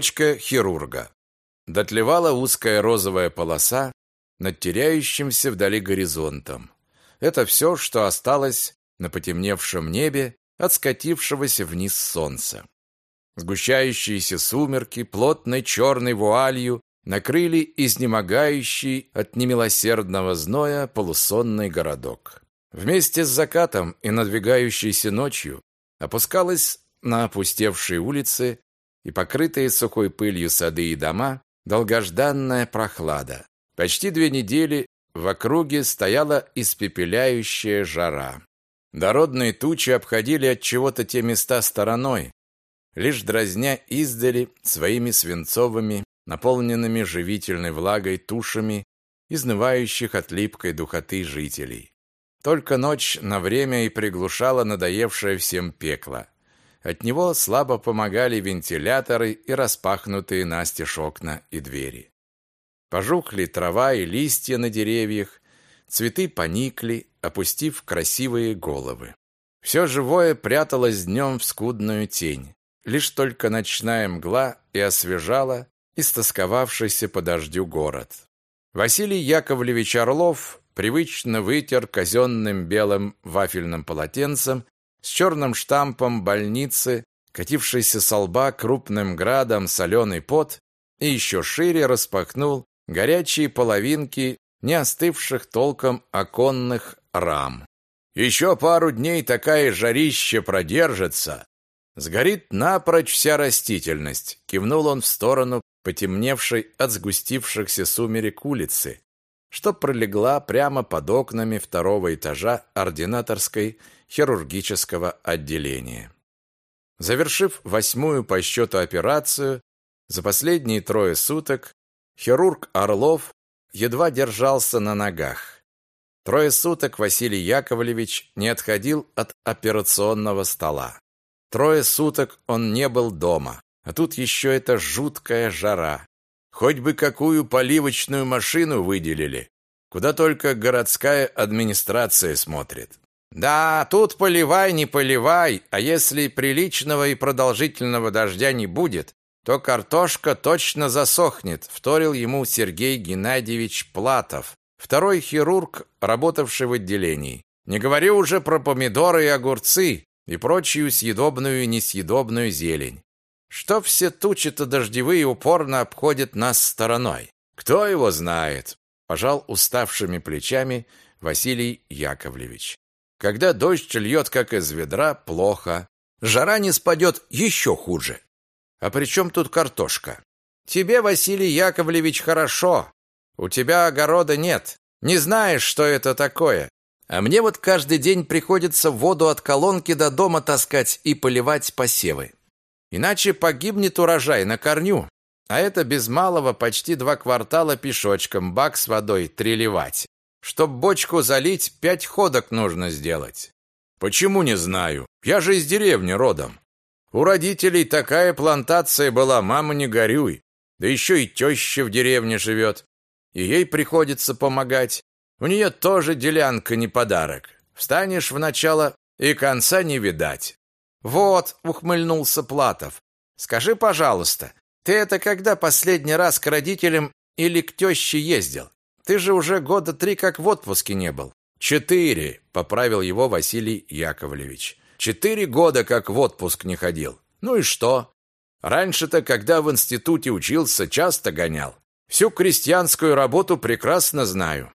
Дочка хирурга. Дотлевала узкая розовая полоса над теряющимся вдали горизонтом. Это все, что осталось на потемневшем небе от скатившегося вниз солнца. Сгущающиеся сумерки плотной черной вуалью накрыли изнемогающий от немилосердного зноя полусонный городок. Вместе с закатом и надвигающейся ночью опускалась на опустевшие улицы и покрытые сухой пылью сады и дома долгожданная прохлада. Почти две недели в округе стояла испепеляющая жара. Дородные тучи обходили от чего-то те места стороной, лишь дразня издали своими свинцовыми, наполненными живительной влагой тушами изнывающих от липкой духоты жителей. Только ночь на время и приглушала надоевшее всем пекло. От него слабо помогали вентиляторы и распахнутые настежь окна и двери. Пожухли трава и листья на деревьях, цветы поникли, опустив красивые головы. Все живое пряталось днем в скудную тень. Лишь только ночная мгла и освежала истосковавшийся по дождю город. Василий Яковлевич Орлов привычно вытер казенным белым вафельным полотенцем с черным штампом больницы, катившийся со лба крупным градом соленый пот, и еще шире распахнул горячие половинки не остывших толком оконных рам. Еще пару дней такая жарища продержится. Сгорит напрочь вся растительность, кивнул он в сторону потемневшей от сгустившихся сумерек улицы, что пролегла прямо под окнами второго этажа ординаторской хирургического отделения. Завершив восьмую по счету операцию, за последние трое суток хирург Орлов едва держался на ногах. Трое суток Василий Яковлевич не отходил от операционного стола. Трое суток он не был дома, а тут еще эта жуткая жара. Хоть бы какую поливочную машину выделили, куда только городская администрация смотрит. Да, тут поливай, не поливай, а если приличного и продолжительного дождя не будет, то картошка точно засохнет, вторил ему Сергей Геннадьевич Платов, второй хирург, работавший в отделении. Не говорю уже про помидоры и огурцы и прочую съедобную и несъедобную зелень. Что все тучи-то дождевые упорно обходят нас стороной? Кто его знает? Пожал уставшими плечами Василий Яковлевич. Когда дождь льет, как из ведра, плохо. Жара не спадет, еще хуже. А при чем тут картошка? Тебе, Василий Яковлевич, хорошо. У тебя огорода нет. Не знаешь, что это такое. А мне вот каждый день приходится воду от колонки до дома таскать и поливать посевы. Иначе погибнет урожай на корню. А это без малого почти два квартала пешочком бак с водой треливать. Чтоб бочку залить, пять ходок нужно сделать. Почему не знаю? Я же из деревни родом. У родителей такая плантация была, мама не горюй. Да еще и теща в деревне живет. И ей приходится помогать. У нее тоже делянка не подарок. Встанешь в начало и конца не видать. Вот, ухмыльнулся Платов. Скажи, пожалуйста, ты это когда последний раз к родителям или к теще ездил? Ты же уже года три как в отпуске не был. Четыре, поправил его Василий Яковлевич. Четыре года как в отпуск не ходил. Ну и что? Раньше-то, когда в институте учился, часто гонял. Всю крестьянскую работу прекрасно знаю.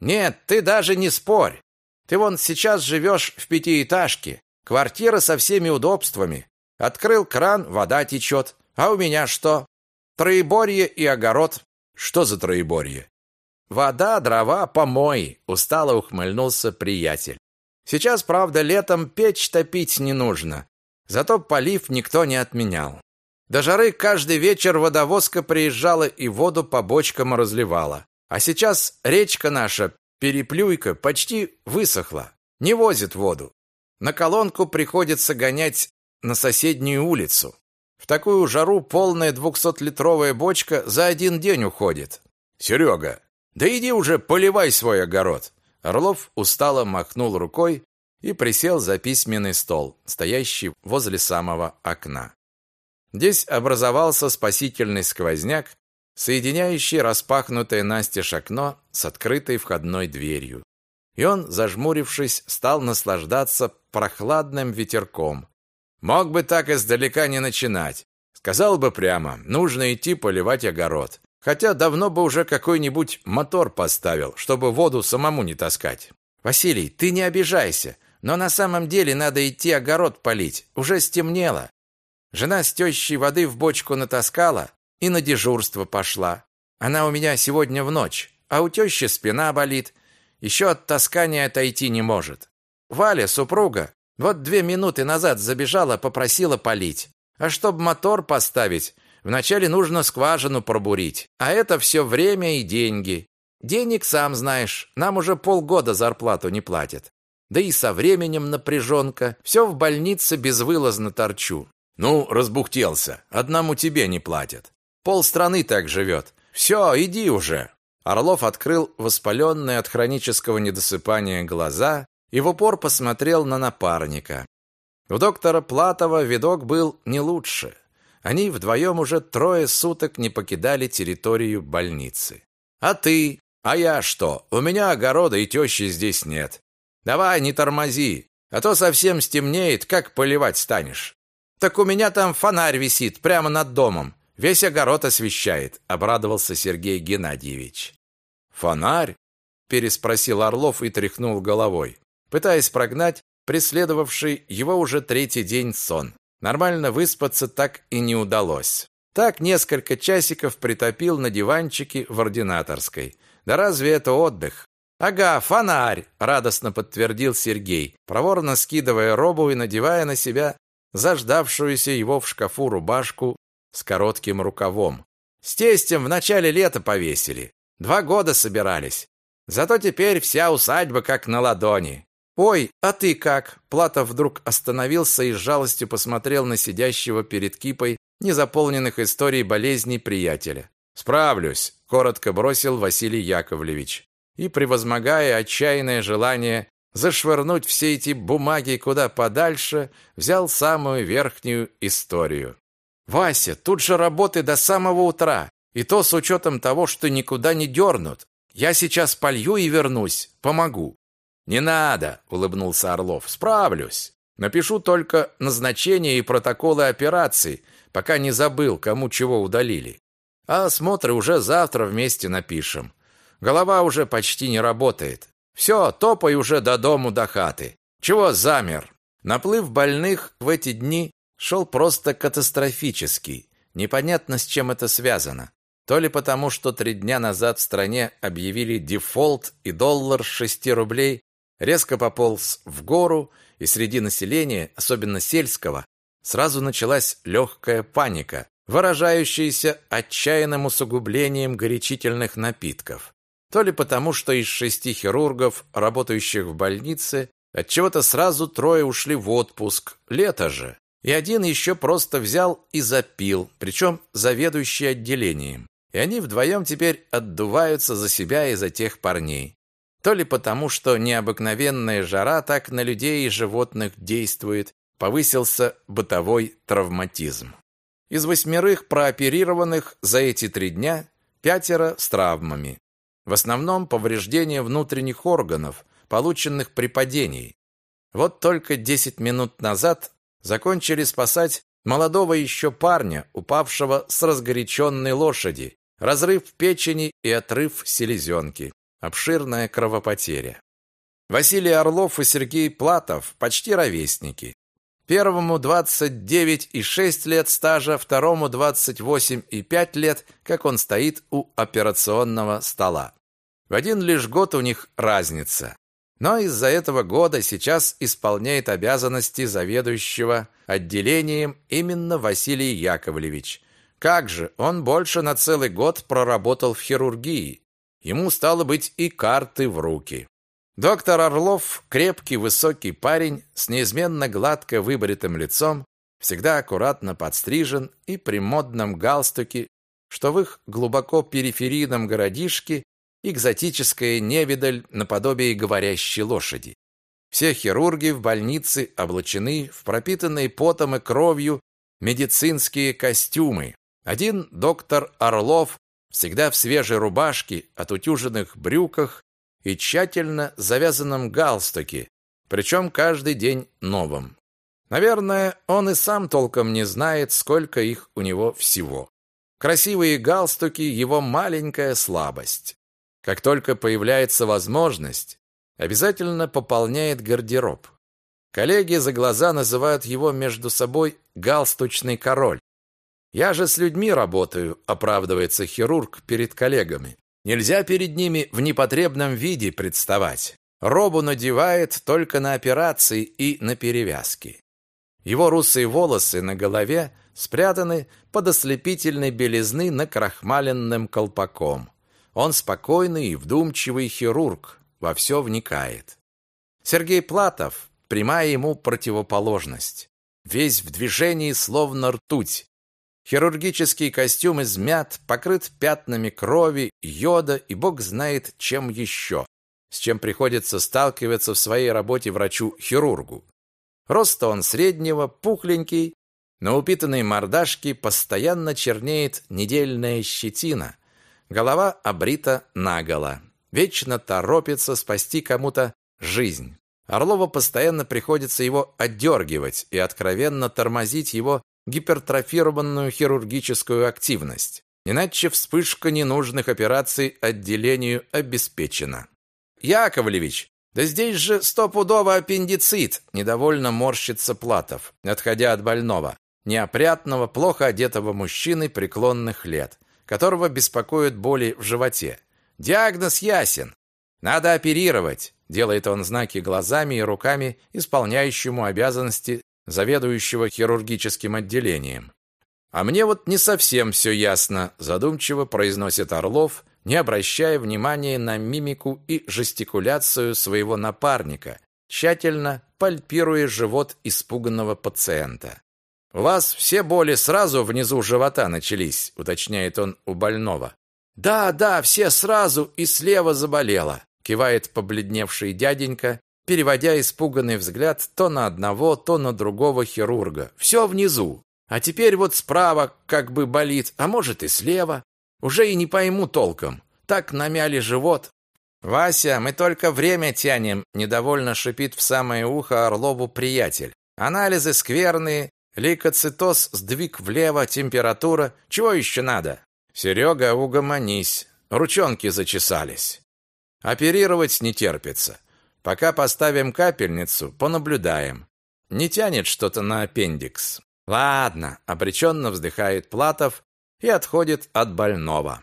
Нет, ты даже не спорь. Ты вон сейчас живешь в пятиэтажке, квартира со всеми удобствами. Открыл кран, вода течет. А у меня что? Троеборье и огород. Что за троеборье? Вода, дрова, помой, устало ухмыльнулся приятель. Сейчас, правда, летом печь топить не нужно. Зато полив никто не отменял. До жары каждый вечер водовозка приезжала и воду по бочкам разливала. А сейчас речка наша, Переплюйка, почти высохла. Не возит воду. На колонку приходится гонять на соседнюю улицу. В такую жару полная двухсотлитровая бочка за один день уходит. Серега, да иди уже поливай свой огород. Орлов устало махнул рукой и присел за письменный стол, стоящий возле самого окна. Здесь образовался спасительный сквозняк, соединяющий распахнутое настежь окно с открытой входной дверью. И он, зажмурившись, стал наслаждаться прохладным ветерком. Мог бы так издалека не начинать. Сказал бы прямо, нужно идти поливать огород. Хотя давно бы уже какой-нибудь мотор поставил, чтобы воду самому не таскать. Василий, ты не обижайся, но на самом деле надо идти огород полить. Уже стемнело. Жена с тещей воды в бочку натаскала и на дежурство пошла. Она у меня сегодня в ночь, а у тещи спина болит. Еще от таскания отойти не может. Валя, супруга, вот две минуты назад забежала, попросила полить. А чтоб мотор поставить, вначале нужно скважину пробурить. А это все время и деньги. Денег, сам знаешь, нам уже полгода зарплату не платят. Да и со временем напряженка. Все в больнице безвылазно торчу. Ну, разбухтелся. Одному тебе не платят. Пол страны так живет. Все, иди уже. Орлов открыл воспаленные от хронического недосыпания глаза и в упор посмотрел на напарника. У доктора Платова видок был не лучше. Они вдвоем уже трое суток не покидали территорию больницы. «А ты? А я что? У меня огорода и тещи здесь нет. Давай, не тормози, а то совсем стемнеет, как поливать станешь». «Так у меня там фонарь висит прямо над домом. Весь огород освещает», — обрадовался Сергей Геннадьевич. «Фонарь?» — переспросил Орлов и тряхнул головой, пытаясь прогнать преследовавший его уже третий день сон. Нормально выспаться так и не удалось. Так несколько часиков притопил на диванчике в ординаторской. Да разве это отдых? Ага, фонарь, радостно подтвердил Сергей, проворно скидывая робу и надевая на себя заждавшуюся его в шкафу рубашку с коротким рукавом. С тестем в начале лета повесили. Два года собирались. Зато теперь вся усадьба как на ладони. Ой, а ты как? Платов вдруг остановился и с жалостью посмотрел на сидящего перед кипой незаполненных историй болезней приятеля. Справлюсь, коротко бросил Василий Яковлевич. И превозмогая отчаянное желание зашвырнуть все эти бумаги куда подальше, взял самую верхнюю историю. Вася, тут же работы до самого утра, и то с учетом того, что никуда не дернут. Я сейчас полью и вернусь, помогу. Не надо, улыбнулся Орлов. Справлюсь. Напишу только назначение и протоколы операций, пока не забыл, кому чего удалили. А осмотры уже завтра вместе напишем. Голова уже почти не работает. Все, топай уже до дому, до хаты. Чего замер? Наплыв больных в эти дни шел просто катастрофический. Непонятно, с чем это связано. То ли потому, что три дня назад в стране объявили дефолт и доллар с 6 рублей резко пополз в гору, и среди населения, особенно сельского, сразу началась легкая паника, выражающаяся отчаянным усугублением горячительных напитков то ли потому, что из шести хирургов, работающих в больнице, от чего то сразу трое ушли в отпуск, лето же, и один еще просто взял и запил, причем заведующий отделением. И они вдвоем теперь отдуваются за себя и за тех парней. То ли потому, что необыкновенная жара так на людей и животных действует, повысился бытовой травматизм. Из восьмерых прооперированных за эти три дня пятеро с травмами. В основном повреждения внутренних органов, полученных при падении. Вот только 10 минут назад закончили спасать молодого еще парня, упавшего с разгоряченной лошади, разрыв печени и отрыв селезенки, обширная кровопотеря. Василий Орлов и Сергей Платов почти ровесники. Первому 29 и 6 лет стажа, второму 28 и 5 лет, как он стоит у операционного стола. В один лишь год у них разница. Но из-за этого года сейчас исполняет обязанности заведующего отделением именно Василий Яковлевич. Как же, он больше на целый год проработал в хирургии. Ему стало быть и карты в руки. Доктор Орлов, крепкий высокий парень с неизменно гладко выбритым лицом, всегда аккуратно подстрижен и при модном галстуке, что в их глубоко периферийном городишке экзотическая невидаль наподобие говорящей лошади. Все хирурги в больнице облачены в пропитанные потом и кровью медицинские костюмы. Один доктор Орлов всегда в свежей рубашке, отутюженных брюках и тщательно завязанном галстуке, причем каждый день новом. Наверное, он и сам толком не знает, сколько их у него всего. Красивые галстуки – его маленькая слабость. Как только появляется возможность, обязательно пополняет гардероб. Коллеги за глаза называют его между собой «галстучный король». «Я же с людьми работаю», – оправдывается хирург перед коллегами. Нельзя перед ними в непотребном виде представать. Робу надевает только на операции и на перевязки. Его русые волосы на голове спрятаны под ослепительной белизны накрахмаленным колпаком. Он спокойный и вдумчивый хирург, во все вникает. Сергей Платов – прямая ему противоположность. Весь в движении, словно ртуть. Хирургический костюм измят, покрыт пятнами крови, йода и бог знает чем еще, с чем приходится сталкиваться в своей работе врачу-хирургу. Роста он среднего, пухленький, на упитанной мордашке постоянно чернеет недельная щетина. Голова обрита наголо. Вечно торопится спасти кому-то жизнь. Орлова постоянно приходится его отдергивать и откровенно тормозить его гипертрофированную хирургическую активность. Иначе вспышка ненужных операций отделению обеспечена. «Яковлевич, да здесь же стопудово аппендицит!» Недовольно морщится Платов, отходя от больного, неопрятного, плохо одетого мужчины преклонных лет, которого беспокоят боли в животе. «Диагноз ясен. Надо оперировать!» Делает он знаки глазами и руками исполняющему обязанности заведующего хирургическим отделением. А мне вот не совсем все ясно, задумчиво произносит Орлов, не обращая внимания на мимику и жестикуляцию своего напарника, тщательно пальпируя живот испуганного пациента. «У вас все боли сразу внизу живота начались», уточняет он у больного. «Да, да, все сразу и слева заболело», кивает побледневший дяденька, переводя испуганный взгляд то на одного, то на другого хирурга. «Все внизу. А теперь вот справа как бы болит, а может и слева. Уже и не пойму толком. Так намяли живот. Вася, мы только время тянем, недовольно шипит в самое ухо Орлову приятель. Анализы скверные, лейкоцитоз, сдвиг влево, температура. Чего еще надо? Серега, угомонись. Ручонки зачесались. Оперировать не терпится. Пока поставим капельницу, понаблюдаем. Не тянет что-то на аппендикс. Ладно, обреченно вздыхает Платов и отходит от больного.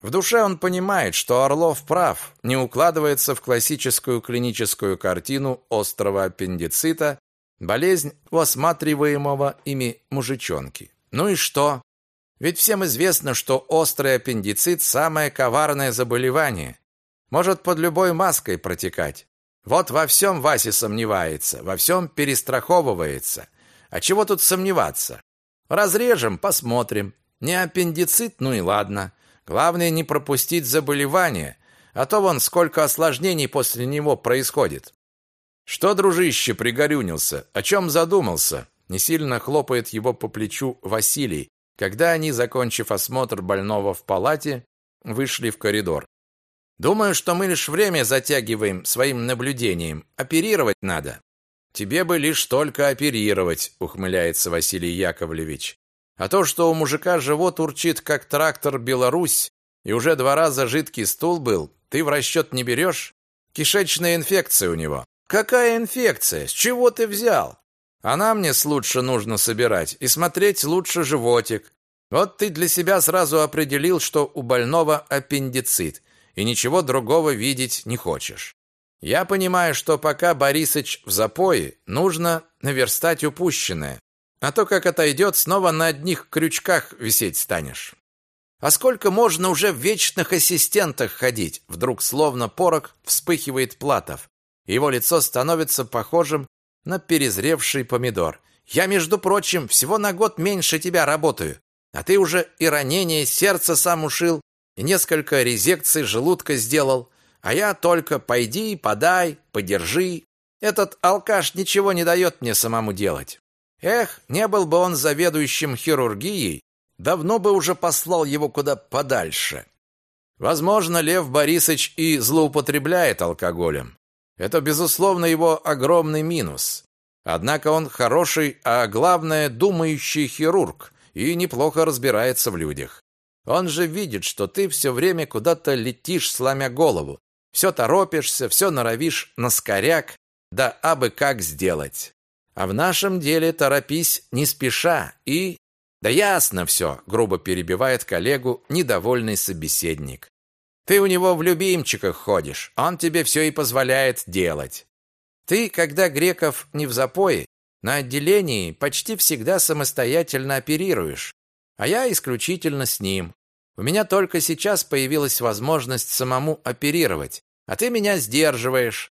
В душе он понимает, что Орлов прав, не укладывается в классическую клиническую картину острого аппендицита, болезнь у осматриваемого ими мужичонки. Ну и что? Ведь всем известно, что острый аппендицит – самое коварное заболевание. Может под любой маской протекать. Вот во всем Вася сомневается, во всем перестраховывается. А чего тут сомневаться? Разрежем, посмотрим. Не аппендицит, ну и ладно. Главное не пропустить заболевание, а то вон сколько осложнений после него происходит. Что, дружище, пригорюнился? О чем задумался? Не сильно хлопает его по плечу Василий, когда они, закончив осмотр больного в палате, вышли в коридор. Думаю, что мы лишь время затягиваем своим наблюдением. Оперировать надо. Тебе бы лишь только оперировать, ухмыляется Василий Яковлевич. А то, что у мужика живот урчит, как трактор Беларусь, и уже два раза жидкий стул был, ты в расчет не берешь? Кишечная инфекция у него. Какая инфекция? С чего ты взял? А нам мне лучше нужно собирать и смотреть лучше животик. Вот ты для себя сразу определил, что у больного аппендицит и ничего другого видеть не хочешь. Я понимаю, что пока Борисыч в запое, нужно наверстать упущенное, а то как отойдет, снова на одних крючках висеть станешь. А сколько можно уже в вечных ассистентах ходить? Вдруг словно порох вспыхивает Платов. Его лицо становится похожим на перезревший помидор. Я, между прочим, всего на год меньше тебя работаю, а ты уже и ранение сердца сам ушил, и несколько резекций желудка сделал, а я только пойди, подай, подержи. Этот алкаш ничего не дает мне самому делать. Эх, не был бы он заведующим хирургией, давно бы уже послал его куда подальше. Возможно, Лев Борисович и злоупотребляет алкоголем. Это, безусловно, его огромный минус. Однако он хороший, а главное, думающий хирург и неплохо разбирается в людях. Он же видит, что ты все время куда-то летишь, сломя голову. Все торопишься, все норовишь на скоряк, да абы как сделать. А в нашем деле торопись не спеша и... Да ясно все, грубо перебивает коллегу недовольный собеседник. Ты у него в любимчиках ходишь, он тебе все и позволяет делать. Ты, когда Греков не в запое, на отделении почти всегда самостоятельно оперируешь, а я исключительно с ним. У меня только сейчас появилась возможность самому оперировать, а ты меня сдерживаешь.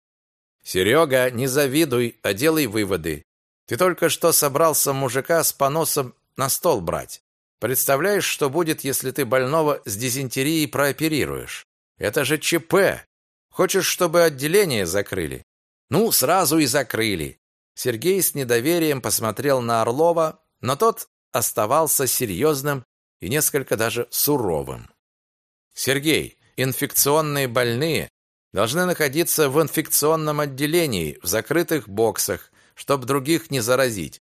Серега, не завидуй, а делай выводы. Ты только что собрался мужика с поносом на стол брать. Представляешь, что будет, если ты больного с дизентерией прооперируешь? Это же ЧП. Хочешь, чтобы отделение закрыли? Ну, сразу и закрыли. Сергей с недоверием посмотрел на Орлова, но тот оставался серьезным и несколько даже суровым. Сергей, инфекционные больные должны находиться в инфекционном отделении, в закрытых боксах, чтобы других не заразить.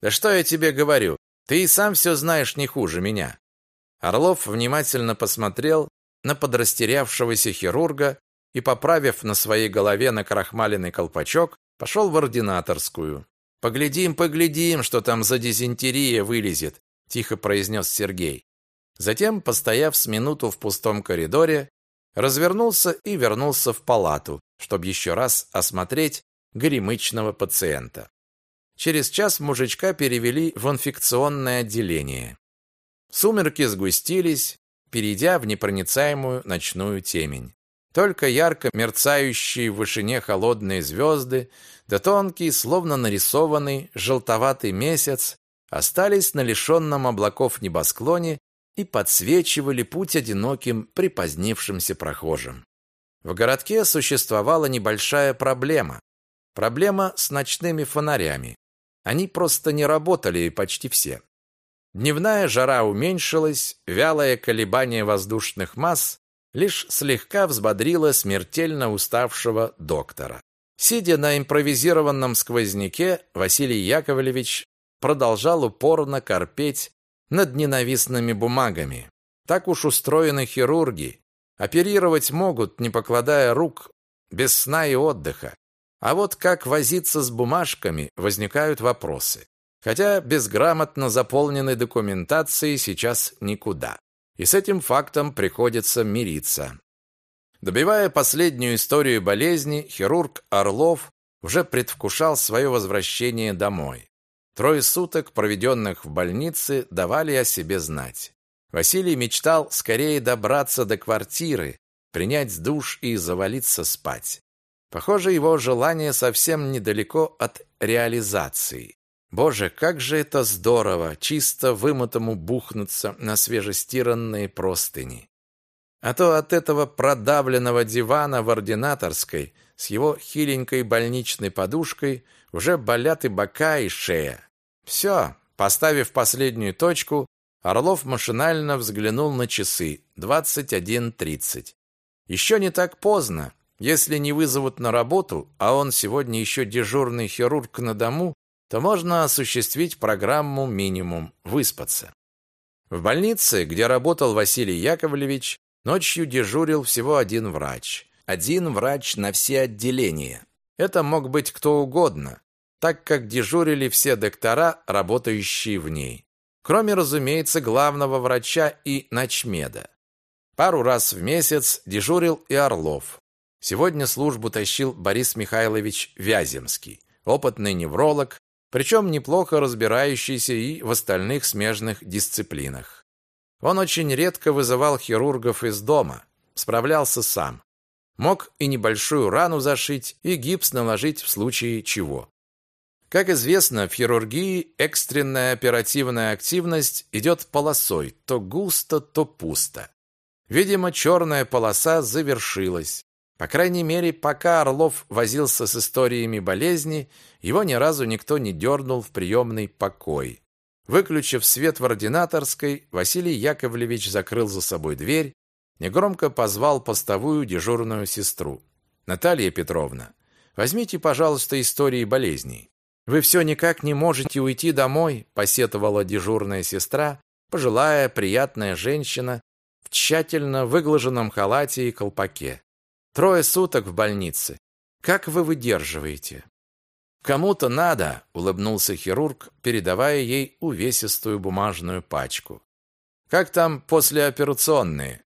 Да что я тебе говорю? Ты и сам все знаешь не хуже меня. Орлов внимательно посмотрел на подрастерявшегося хирурга и, поправив на своей голове накрахмаленный колпачок, пошел в ординаторскую. Поглядим, поглядим, что там за дизентерия вылезет, тихо произнес Сергей. Затем, постояв с минуту в пустом коридоре, развернулся и вернулся в палату, чтобы еще раз осмотреть горемычного пациента. Через час мужичка перевели в инфекционное отделение. Сумерки сгустились, перейдя в непроницаемую ночную темень. Только ярко мерцающие в вышине холодные звезды, да тонкий, словно нарисованный, желтоватый месяц остались на лишенном облаков небосклоне и подсвечивали путь одиноким припозднившимся прохожим. В городке существовала небольшая проблема. Проблема с ночными фонарями. Они просто не работали почти все. Дневная жара уменьшилась, вялое колебание воздушных масс лишь слегка взбодрила смертельно уставшего доктора. Сидя на импровизированном сквозняке, Василий Яковлевич продолжал упорно корпеть над ненавистными бумагами. Так уж устроены хирурги. Оперировать могут, не покладая рук, без сна и отдыха. А вот как возиться с бумажками, возникают вопросы. Хотя без грамотно заполненной документации сейчас никуда и с этим фактом приходится мириться. Добивая последнюю историю болезни, хирург Орлов уже предвкушал свое возвращение домой. Трое суток, проведенных в больнице, давали о себе знать. Василий мечтал скорее добраться до квартиры, принять душ и завалиться спать. Похоже, его желание совсем недалеко от реализации. Боже, как же это здорово, чисто вымытому бухнуться на свежестиранные простыни. А то от этого продавленного дивана в ординаторской с его хиленькой больничной подушкой уже болят и бока, и шея. Все, поставив последнюю точку, Орлов машинально взглянул на часы. 21.30. Еще не так поздно. Если не вызовут на работу, а он сегодня еще дежурный хирург на дому, то можно осуществить программу минимум выспаться. В больнице, где работал Василий Яковлевич, ночью дежурил всего один врач. Один врач на все отделения. Это мог быть кто угодно, так как дежурили все доктора, работающие в ней. Кроме, разумеется, главного врача и ночмеда. Пару раз в месяц дежурил и Орлов. Сегодня службу тащил Борис Михайлович Вяземский, опытный невролог, причем неплохо разбирающийся и в остальных смежных дисциплинах. Он очень редко вызывал хирургов из дома, справлялся сам. Мог и небольшую рану зашить, и гипс наложить в случае чего. Как известно, в хирургии экстренная оперативная активность идет полосой, то густо, то пусто. Видимо, черная полоса завершилась. По крайней мере, пока Орлов возился с историями болезни, его ни разу никто не дернул в приемный покой. Выключив свет в ординаторской, Василий Яковлевич закрыл за собой дверь, негромко позвал постовую дежурную сестру. «Наталья Петровна, возьмите, пожалуйста, истории болезней». «Вы все никак не можете уйти домой», – посетовала дежурная сестра, пожилая, приятная женщина в тщательно выглаженном халате и колпаке. Трое суток в больнице. Как вы выдерживаете? Кому-то надо, улыбнулся хирург, передавая ей увесистую бумажную пачку. Как там послеоперационные?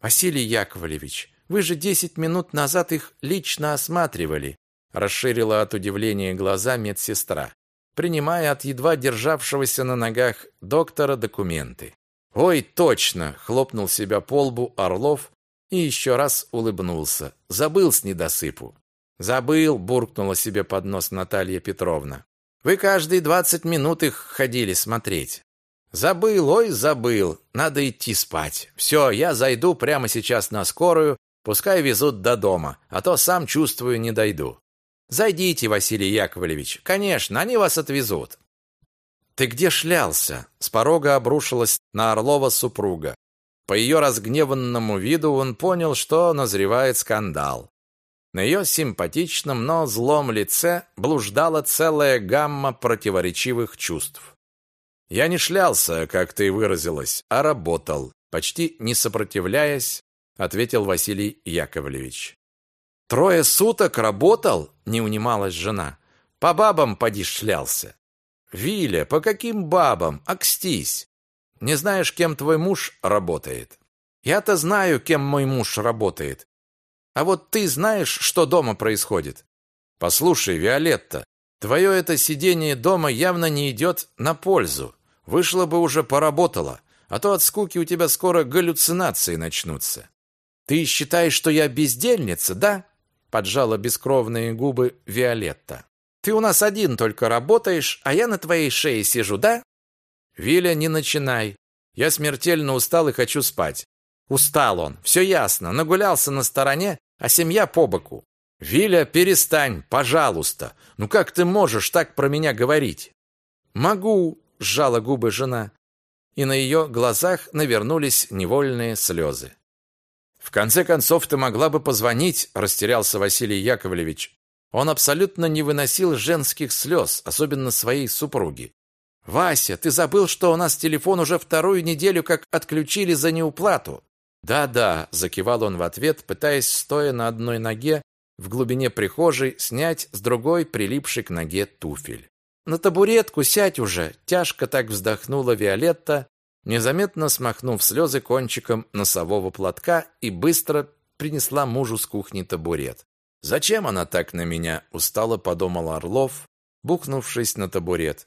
Василий Яковлевич, вы же десять минут назад их лично осматривали, расширила от удивления глаза медсестра, принимая от едва державшегося на ногах доктора документы. Ой, точно, хлопнул себя по лбу Орлов, и еще раз улыбнулся. Забыл с недосыпу. Забыл, буркнула себе под нос Наталья Петровна. Вы каждые двадцать минут их ходили смотреть. Забыл, ой, забыл. Надо идти спать. Все, я зайду прямо сейчас на скорую, пускай везут до дома, а то сам чувствую, не дойду. Зайдите, Василий Яковлевич. Конечно, они вас отвезут. Ты где шлялся? С порога обрушилась на Орлова супруга. По ее разгневанному виду он понял, что назревает скандал. На ее симпатичном, но злом лице блуждала целая гамма противоречивых чувств. «Я не шлялся, как ты выразилась, а работал», почти не сопротивляясь, ответил Василий Яковлевич. «Трое суток работал?» – не унималась жена. «По бабам поди шлялся». «Виля, по каким бабам? Акстись! Не знаешь, кем твой муж работает? Я-то знаю, кем мой муж работает. А вот ты знаешь, что дома происходит? Послушай, Виолетта, твое это сидение дома явно не идет на пользу. Вышла бы уже поработала, а то от скуки у тебя скоро галлюцинации начнутся. Ты считаешь, что я бездельница, да? Поджала бескровные губы Виолетта. Ты у нас один только работаешь, а я на твоей шее сижу, да? Виля, не начинай. Я смертельно устал и хочу спать. Устал он, все ясно, нагулялся на стороне, а семья по боку. Виля, перестань, пожалуйста. Ну как ты можешь так про меня говорить? Могу, сжала губы жена, и на ее глазах навернулись невольные слезы. В конце концов ты могла бы позвонить, растерялся Василий Яковлевич. Он абсолютно не выносил женских слез, особенно своей супруги. Вася, ты забыл, что у нас телефон уже вторую неделю как отключили за неуплату? Да-да, закивал он в ответ, пытаясь стоя на одной ноге в глубине прихожей снять с другой прилипший к ноге туфель. На табуретку сядь уже, тяжко так вздохнула Виолетта, незаметно смахнув слезы кончиком носового платка и быстро принесла мужу с кухни табурет. Зачем она так на меня, устало подумал Орлов, бухнувшись на табурет.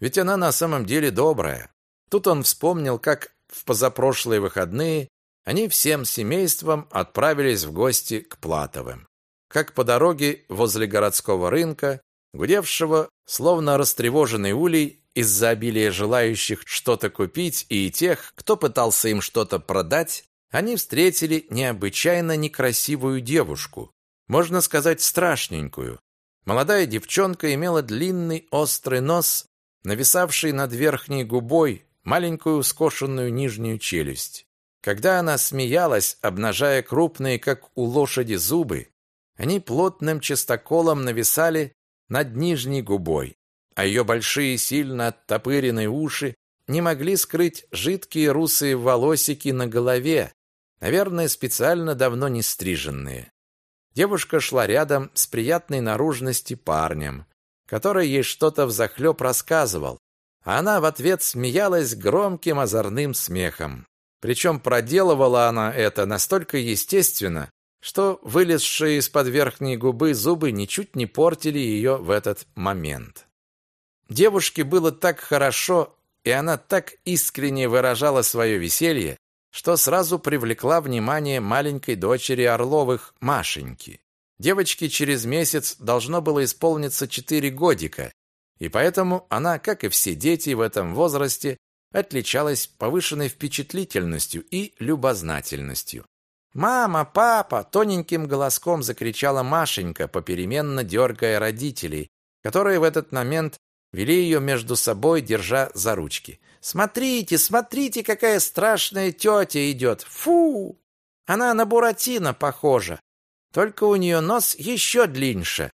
Ведь она на самом деле добрая. Тут он вспомнил, как в позапрошлые выходные они всем семейством отправились в гости к Платовым. Как по дороге возле городского рынка, гудевшего, словно растревоженный улей, из-за обилия желающих что-то купить и тех, кто пытался им что-то продать, они встретили необычайно некрасивую девушку, можно сказать, страшненькую. Молодая девчонка имела длинный острый нос нависавший над верхней губой, маленькую скошенную нижнюю челюсть. Когда она смеялась, обнажая крупные, как у лошади, зубы, они плотным частоколом нависали над нижней губой, а ее большие, сильно оттопыренные уши не могли скрыть жидкие русые волосики на голове, наверное, специально давно не стриженные. Девушка шла рядом с приятной наружности парнем, который ей что-то взахлеб рассказывал, а она в ответ смеялась громким озорным смехом. Причем проделывала она это настолько естественно, что вылезшие из-под верхней губы зубы ничуть не портили ее в этот момент. Девушке было так хорошо, и она так искренне выражала свое веселье, что сразу привлекла внимание маленькой дочери Орловых, Машеньки. Девочке через месяц должно было исполниться четыре годика, и поэтому она, как и все дети в этом возрасте, отличалась повышенной впечатлительностью и любознательностью. «Мама, папа!» – тоненьким голоском закричала Машенька, попеременно дергая родителей, которые в этот момент вели ее между собой, держа за ручки. «Смотрите, смотрите, какая страшная тетя идет! Фу! Она на Буратино похожа, только у нее нос еще длиннее,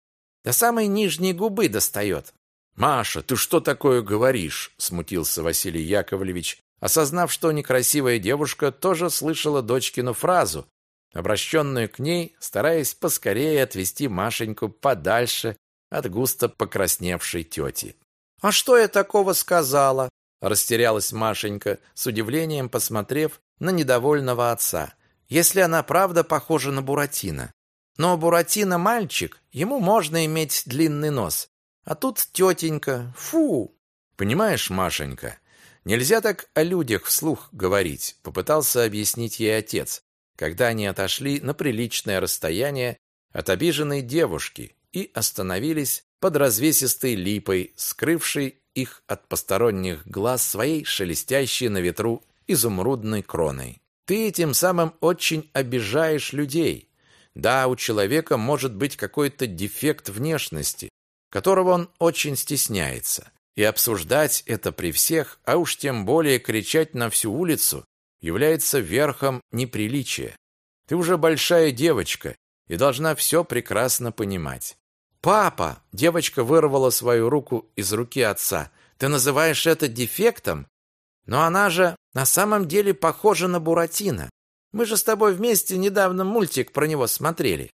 до самой нижней губы достает». «Маша, ты что такое говоришь?» – смутился Василий Яковлевич, осознав, что некрасивая девушка тоже слышала дочкину фразу, обращенную к ней, стараясь поскорее отвести Машеньку подальше от густо покрасневшей тети. «А что я такого сказала?» растерялась Машенька, с удивлением посмотрев на недовольного отца. «Если она правда похожа на Буратино. Но Буратино мальчик, ему можно иметь длинный нос. А тут тетенька, фу!» «Понимаешь, Машенька, нельзя так о людях вслух говорить», попытался объяснить ей отец, когда они отошли на приличное расстояние от обиженной девушки и остановились под развесистой липой, скрывшей их от посторонних глаз своей шелестящей на ветру изумрудной кроной. Ты этим самым очень обижаешь людей. Да, у человека может быть какой-то дефект внешности, которого он очень стесняется. И обсуждать это при всех, а уж тем более кричать на всю улицу, является верхом неприличия. Ты уже большая девочка и должна все прекрасно понимать. «Папа!» – девочка вырвала свою руку из руки отца. «Ты называешь это дефектом? Но она же на самом деле похожа на Буратино. Мы же с тобой вместе недавно мультик про него смотрели».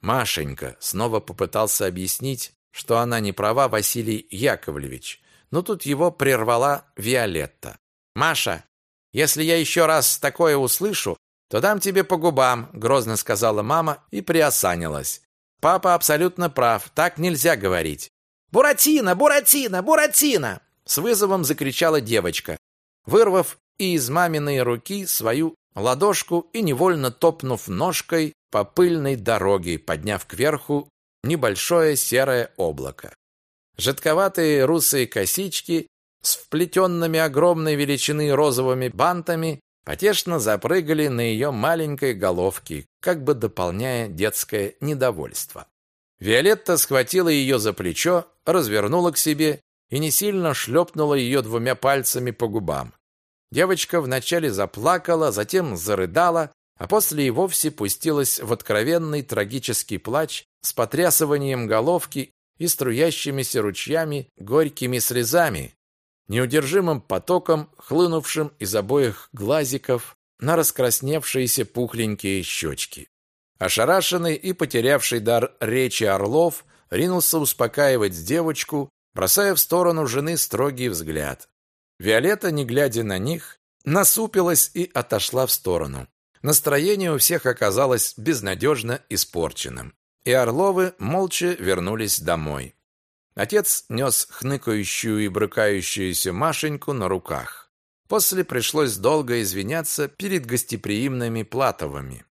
Машенька снова попытался объяснить, что она не права Василий Яковлевич, но тут его прервала Виолетта. «Маша, если я еще раз такое услышу, то дам тебе по губам», грозно сказала мама и приосанилась. Папа абсолютно прав, так нельзя говорить. «Буратино! Буратино! Буратино!» С вызовом закричала девочка, вырвав из маминой руки свою ладошку и невольно топнув ножкой по пыльной дороге, подняв кверху небольшое серое облако. Жидковатые русые косички с вплетенными огромной величины розовыми бантами потешно запрыгали на ее маленькой головке, как бы дополняя детское недовольство. Виолетта схватила ее за плечо, развернула к себе и не сильно шлепнула ее двумя пальцами по губам. Девочка вначале заплакала, затем зарыдала, а после и вовсе пустилась в откровенный трагический плач с потрясыванием головки и струящимися ручьями горькими слезами, неудержимым потоком, хлынувшим из обоих глазиков на раскрасневшиеся пухленькие щечки. Ошарашенный и потерявший дар речи Орлов ринулся успокаивать девочку, бросая в сторону жены строгий взгляд. Виолетта, не глядя на них, насупилась и отошла в сторону. Настроение у всех оказалось безнадежно испорченным, и Орловы молча вернулись домой. Отец нес хныкающую и брыкающуюся Машеньку на руках. После пришлось долго извиняться перед гостеприимными Платовыми.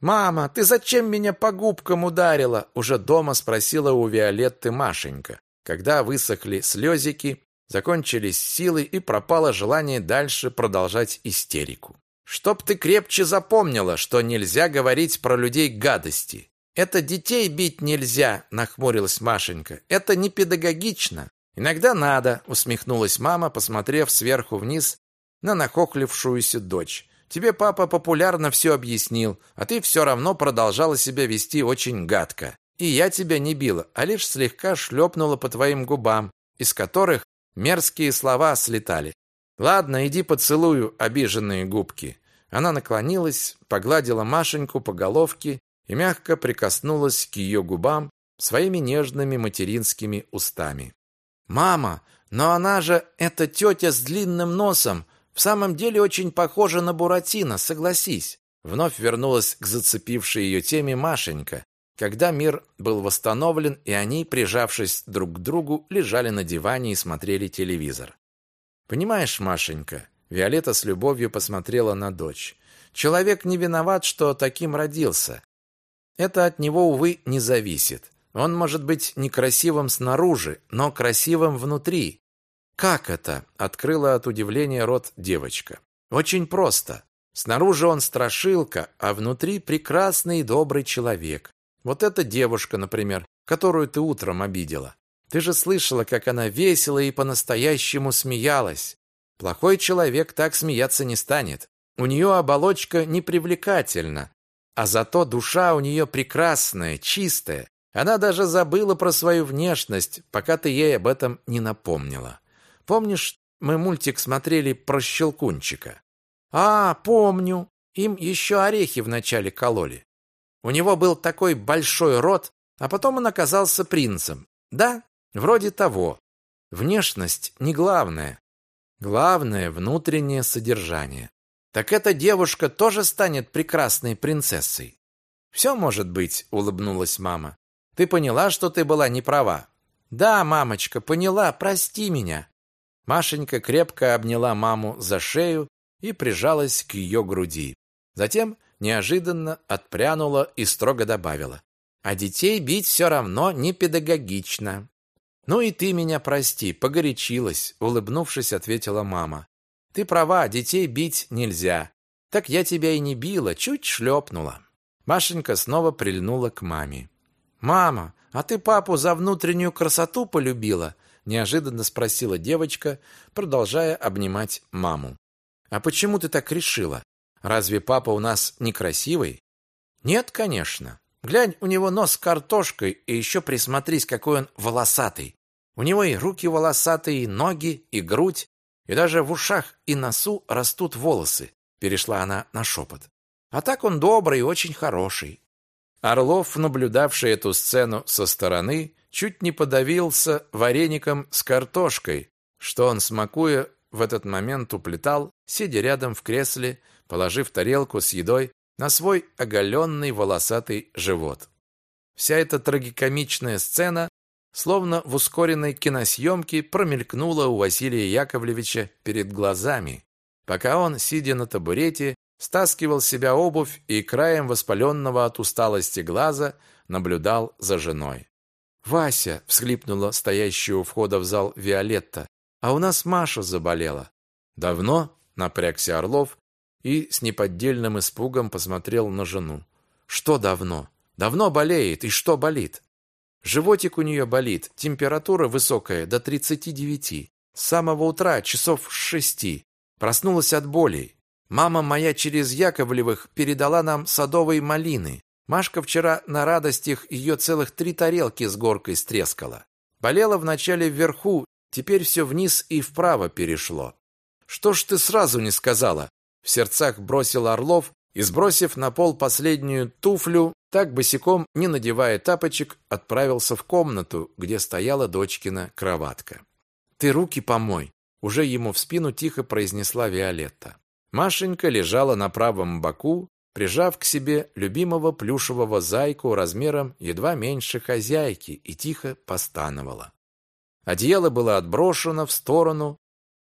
«Мама, ты зачем меня по губкам ударила?» уже дома спросила у Виолетты Машенька. Когда высохли слезики, закончились силы и пропало желание дальше продолжать истерику. «Чтоб ты крепче запомнила, что нельзя говорить про людей гадости. Это детей бить нельзя, нахмурилась Машенька. Это не педагогично. Иногда надо, усмехнулась мама, посмотрев сверху вниз на нахохлившуюся дочь. Тебе папа популярно все объяснил, а ты все равно продолжала себя вести очень гадко. И я тебя не била, а лишь слегка шлепнула по твоим губам, из которых мерзкие слова слетали. Ладно, иди поцелую обиженные губки. Она наклонилась, погладила Машеньку по головке и мягко прикоснулась к ее губам своими нежными материнскими устами. «Мама, но она же, эта тетя с длинным носом, в самом деле очень похожа на Буратино, согласись!» Вновь вернулась к зацепившей ее теме Машенька, когда мир был восстановлен, и они, прижавшись друг к другу, лежали на диване и смотрели телевизор. «Понимаешь, Машенька?» Виолетта с любовью посмотрела на дочь. «Человек не виноват, что таким родился. Это от него, увы, не зависит. Он может быть некрасивым снаружи, но красивым внутри. Как это? Открыла от удивления рот девочка. Очень просто. Снаружи он страшилка, а внутри прекрасный и добрый человек. Вот эта девушка, например, которую ты утром обидела. Ты же слышала, как она весело и по-настоящему смеялась. Плохой человек так смеяться не станет. У нее оболочка непривлекательна, а зато душа у нее прекрасная, чистая. Она даже забыла про свою внешность, пока ты ей об этом не напомнила. Помнишь, мы мультик смотрели про Щелкунчика? А, помню. Им еще орехи вначале кололи. У него был такой большой рот, а потом он оказался принцем. Да, вроде того. Внешность не главное. Главное внутреннее содержание. Так эта девушка тоже станет прекрасной принцессой. Все может быть, улыбнулась мама. Ты поняла, что ты была не права? Да, мамочка, поняла, прости меня. Машенька крепко обняла маму за шею и прижалась к ее груди. Затем неожиданно отпрянула и строго добавила: "А детей бить все равно не педагогично". «Ну и ты меня прости, погорячилась», — улыбнувшись, ответила мама. «Ты права, детей бить нельзя. Так я тебя и не била, чуть шлепнула». Машенька снова прильнула к маме. «Мама, а ты папу за внутреннюю красоту полюбила?» неожиданно спросила девочка, продолжая обнимать маму. «А почему ты так решила? Разве папа у нас некрасивый?» «Нет, конечно. Глянь, у него нос картошкой, и еще присмотрись, какой он волосатый. У него и руки волосатые, и ноги, и грудь, и даже в ушах и носу растут волосы, перешла она на шепот. А так он добрый и очень хороший. Орлов, наблюдавший эту сцену со стороны, чуть не подавился вареником с картошкой, что он, смакуя, в этот момент уплетал, сидя рядом в кресле, положив тарелку с едой на свой оголенный волосатый живот. Вся эта трагикомичная сцена, словно в ускоренной киносъемке, промелькнула у Василия Яковлевича перед глазами, пока он, сидя на табурете, стаскивал с себя обувь и краем воспаленного от усталости глаза наблюдал за женой. «Вася!» — всхлипнула стоящая у входа в зал Виолетта. «А у нас Маша заболела». «Давно?» — напрягся Орлов, и с неподдельным испугом посмотрел на жену. Что давно? Давно болеет. И что болит? Животик у нее болит, температура высокая до 39. С самого утра, часов шести. Проснулась от боли. Мама моя через Яковлевых передала нам садовой малины. Машка вчера на радостях ее целых три тарелки с горкой стрескала. Болела вначале вверху, теперь все вниз и вправо перешло. Что ж ты сразу не сказала? В сердцах бросил Орлов и, сбросив на пол последнюю туфлю, так босиком, не надевая тапочек, отправился в комнату, где стояла дочкина кроватка. «Ты руки помой», — уже ему в спину тихо произнесла Виолетта. Машенька лежала на правом боку, прижав к себе любимого плюшевого зайку размером едва меньше хозяйки и тихо постановала. Одеяло было отброшено в сторону,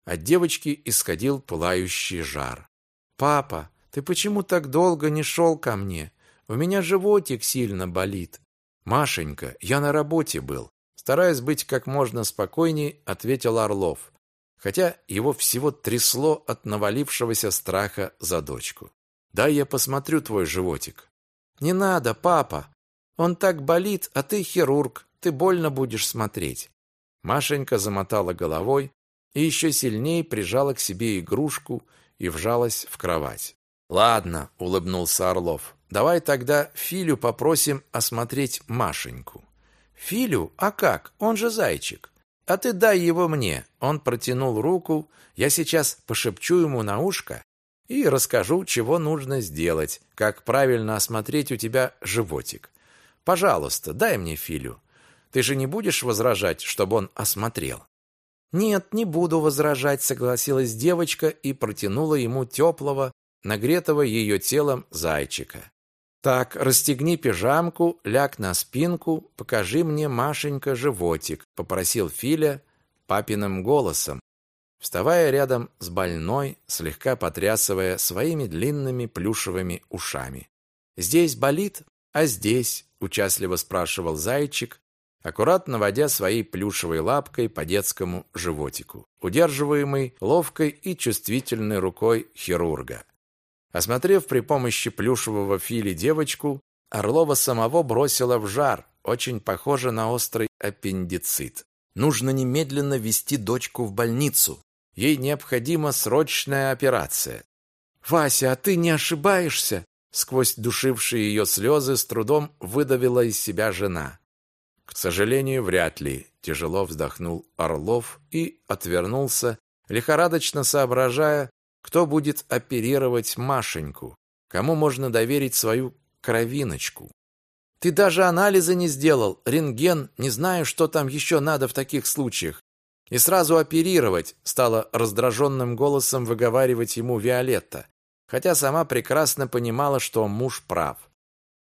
от девочки исходил пылающий жар. Папа, ты почему так долго не шел ко мне? У меня животик сильно болит. Машенька, я на работе был. Стараясь быть как можно спокойней, ответил Орлов, хотя его всего трясло от навалившегося страха за дочку. Дай я посмотрю твой животик. Не надо, папа. Он так болит, а ты хирург, ты больно будешь смотреть. Машенька замотала головой и еще сильнее прижала к себе игрушку и вжалась в кровать. Ладно, улыбнулся Орлов. Давай тогда Филю попросим осмотреть Машеньку. Филю? А как? Он же зайчик. А ты дай его мне. Он протянул руку. Я сейчас пошепчу ему на ушко и расскажу, чего нужно сделать, как правильно осмотреть у тебя животик. Пожалуйста, дай мне Филю. Ты же не будешь возражать, чтобы он осмотрел? «Нет, не буду возражать», — согласилась девочка и протянула ему теплого, нагретого ее телом зайчика. «Так, расстегни пижамку, ляг на спинку, покажи мне, Машенька, животик», — попросил Филя папиным голосом, вставая рядом с больной, слегка потрясывая своими длинными плюшевыми ушами. «Здесь болит, а здесь?» — участливо спрашивал зайчик, аккуратно водя своей плюшевой лапкой по детскому животику, удерживаемый ловкой и чувствительной рукой хирурга. Осмотрев при помощи плюшевого фили девочку, Орлова самого бросила в жар, очень похоже на острый аппендицит. Нужно немедленно вести дочку в больницу. Ей необходима срочная операция. «Вася, а ты не ошибаешься?» Сквозь душившие ее слезы с трудом выдавила из себя жена. «К сожалению, вряд ли», – тяжело вздохнул Орлов и отвернулся, лихорадочно соображая, кто будет оперировать Машеньку, кому можно доверить свою кровиночку. Ты даже анализы не сделал, рентген, не знаю, что там еще надо в таких случаях. И сразу оперировать, стала раздраженным голосом выговаривать ему Виолетта, хотя сама прекрасно понимала, что муж прав.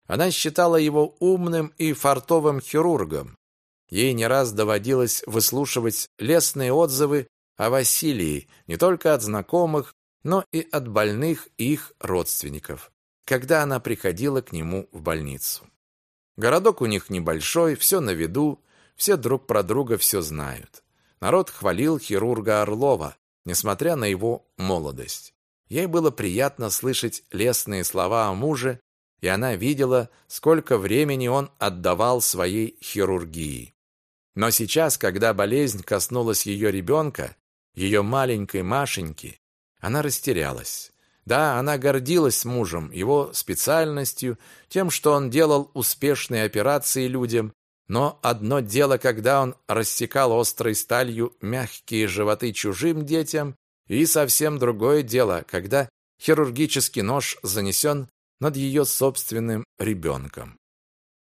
Она считала его умным и фартовым хирургом. Ей не раз доводилось выслушивать лестные отзывы о Василии не только от знакомых, но и от больных и их родственников, когда она приходила к нему в больницу. Городок у них небольшой, все на виду, все друг про друга все знают. Народ хвалил хирурга Орлова, несмотря на его молодость. Ей было приятно слышать лестные слова о муже, и она видела, сколько времени он отдавал своей хирургии. Но сейчас, когда болезнь коснулась ее ребенка, ее маленькой Машеньки, она растерялась. Да, она гордилась мужем, его специальностью, тем, что он делал успешные операции людям, но одно дело, когда он рассекал острой сталью мягкие животы чужим детям, и совсем другое дело, когда хирургический нож занесен над ее собственным ребенком.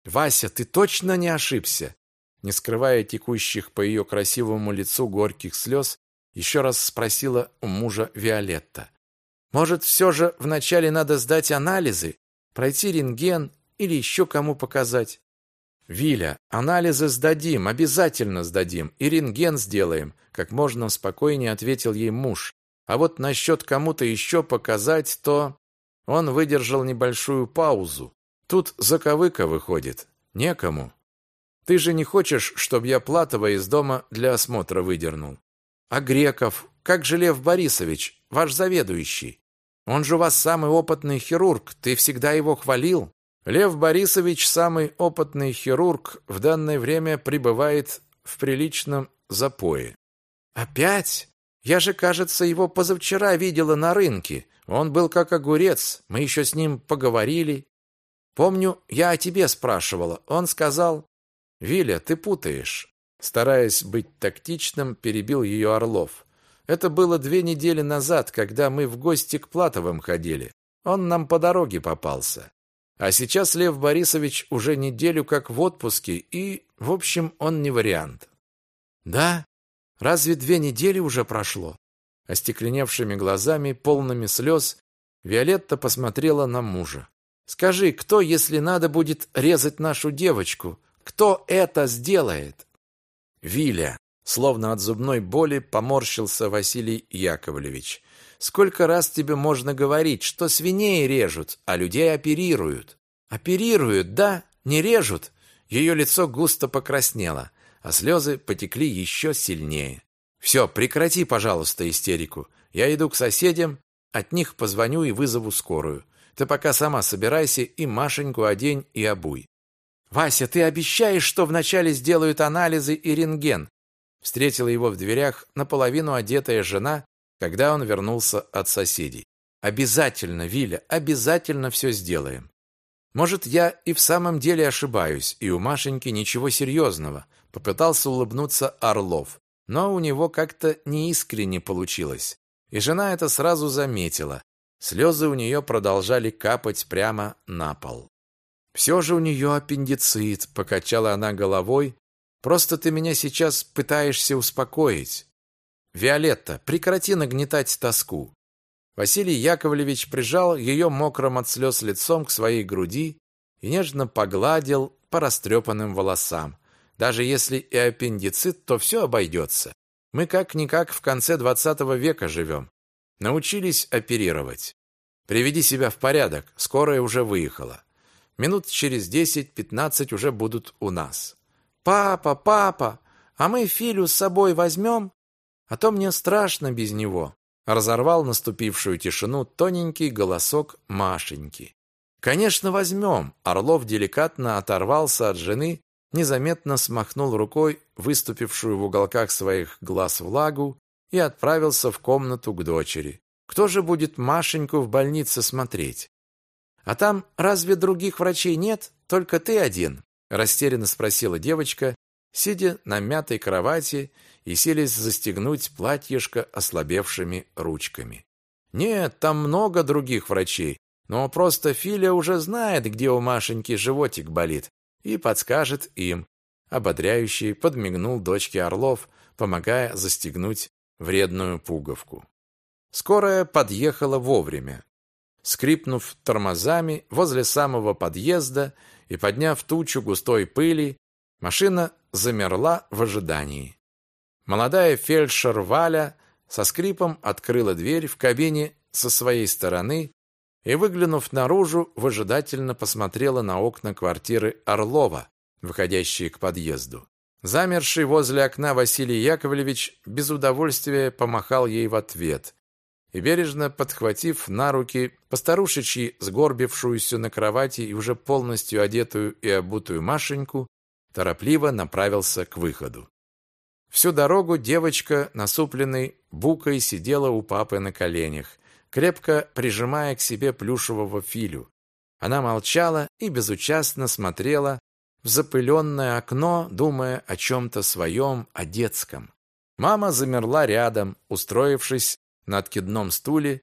«Вася, ты точно не ошибся?» Не скрывая текущих по ее красивому лицу горьких слез, еще раз спросила у мужа Виолетта. Может, все же вначале надо сдать анализы, пройти рентген или еще кому показать? Виля, анализы сдадим, обязательно сдадим, и рентген сделаем, как можно спокойнее ответил ей муж. А вот насчет кому-то еще показать, то... Он выдержал небольшую паузу. Тут заковыка выходит. Некому. Ты же не хочешь, чтобы я Платова из дома для осмотра выдернул? А Греков? Как же Лев Борисович, ваш заведующий? Он же у вас самый опытный хирург, ты всегда его хвалил. Лев Борисович, самый опытный хирург, в данное время пребывает в приличном запое. Опять? Я же, кажется, его позавчера видела на рынке. Он был как огурец. Мы еще с ним поговорили. Помню, я о тебе спрашивала. Он сказал: "Виля, ты путаешь". Стараясь быть тактичным, перебил ее Орлов. Это было две недели назад, когда мы в гости к Платовым ходили. Он нам по дороге попался. А сейчас Лев Борисович уже неделю как в отпуске, и, в общем, он не вариант. Да? Разве две недели уже прошло? Остекленевшими глазами, полными слез, Виолетта посмотрела на мужа. Скажи, кто, если надо будет резать нашу девочку, кто это сделает? Виля, Словно от зубной боли поморщился Василий Яковлевич. Сколько раз тебе можно говорить, что свиней режут, а людей оперируют? Оперируют, да, не режут. Ее лицо густо покраснело, а слезы потекли еще сильнее. Все, прекрати, пожалуйста, истерику. Я иду к соседям, от них позвоню и вызову скорую. Ты пока сама собирайся и Машеньку одень и обуй. Вася, ты обещаешь, что вначале сделают анализы и рентген, Встретила его в дверях наполовину одетая жена, когда он вернулся от соседей. Обязательно, Виля, обязательно все сделаем. Может, я и в самом деле ошибаюсь, и у Машеньки ничего серьезного. Попытался улыбнуться Орлов, но у него как-то неискренне получилось. И жена это сразу заметила. Слезы у нее продолжали капать прямо на пол. Все же у нее аппендицит, покачала она головой, Просто ты меня сейчас пытаешься успокоить. Виолетта, прекрати нагнетать тоску. Василий Яковлевич прижал ее мокрым от слез лицом к своей груди и нежно погладил по растрепанным волосам. Даже если и аппендицит, то все обойдется. Мы как-никак в конце двадцатого века живем. Научились оперировать. Приведи себя в порядок, скорая уже выехала. Минут через десять-пятнадцать уже будут у нас. «Папа, папа, а мы Филю с собой возьмем? А то мне страшно без него». разорвал наступившую тишину тоненький голосок Машеньки. Конечно, возьмем. Орлов деликатно оторвался от жены, незаметно смахнул рукой выступившую в уголках своих глаз влагу и отправился в комнату к дочери. Кто же будет Машеньку в больнице смотреть? А там разве других врачей нет? Только ты один, растерянно спросила девочка, сидя на мятой кровати и селись застегнуть платьишко ослабевшими ручками. Нет, там много других врачей, но просто Филя уже знает, где у Машеньки животик болит, и подскажет им. Ободряющий подмигнул дочке Орлов, помогая застегнуть вредную пуговку. Скорая подъехала вовремя. Скрипнув тормозами возле самого подъезда и подняв тучу густой пыли, машина замерла в ожидании. Молодая фельдшер Валя со скрипом открыла дверь в кабине со своей стороны и, выглянув наружу, выжидательно посмотрела на окна квартиры Орлова, выходящие к подъезду. Замерший возле окна Василий Яковлевич без удовольствия помахал ей в ответ и, бережно подхватив на руки постарушечьи сгорбившуюся на кровати и уже полностью одетую и обутую Машеньку, торопливо направился к выходу. Всю дорогу девочка, насупленной букой, сидела у папы на коленях, крепко прижимая к себе плюшевого Филю. Она молчала и безучастно смотрела в запыленное окно, думая о чем-то своем, о детском. Мама замерла рядом, устроившись на откидном стуле,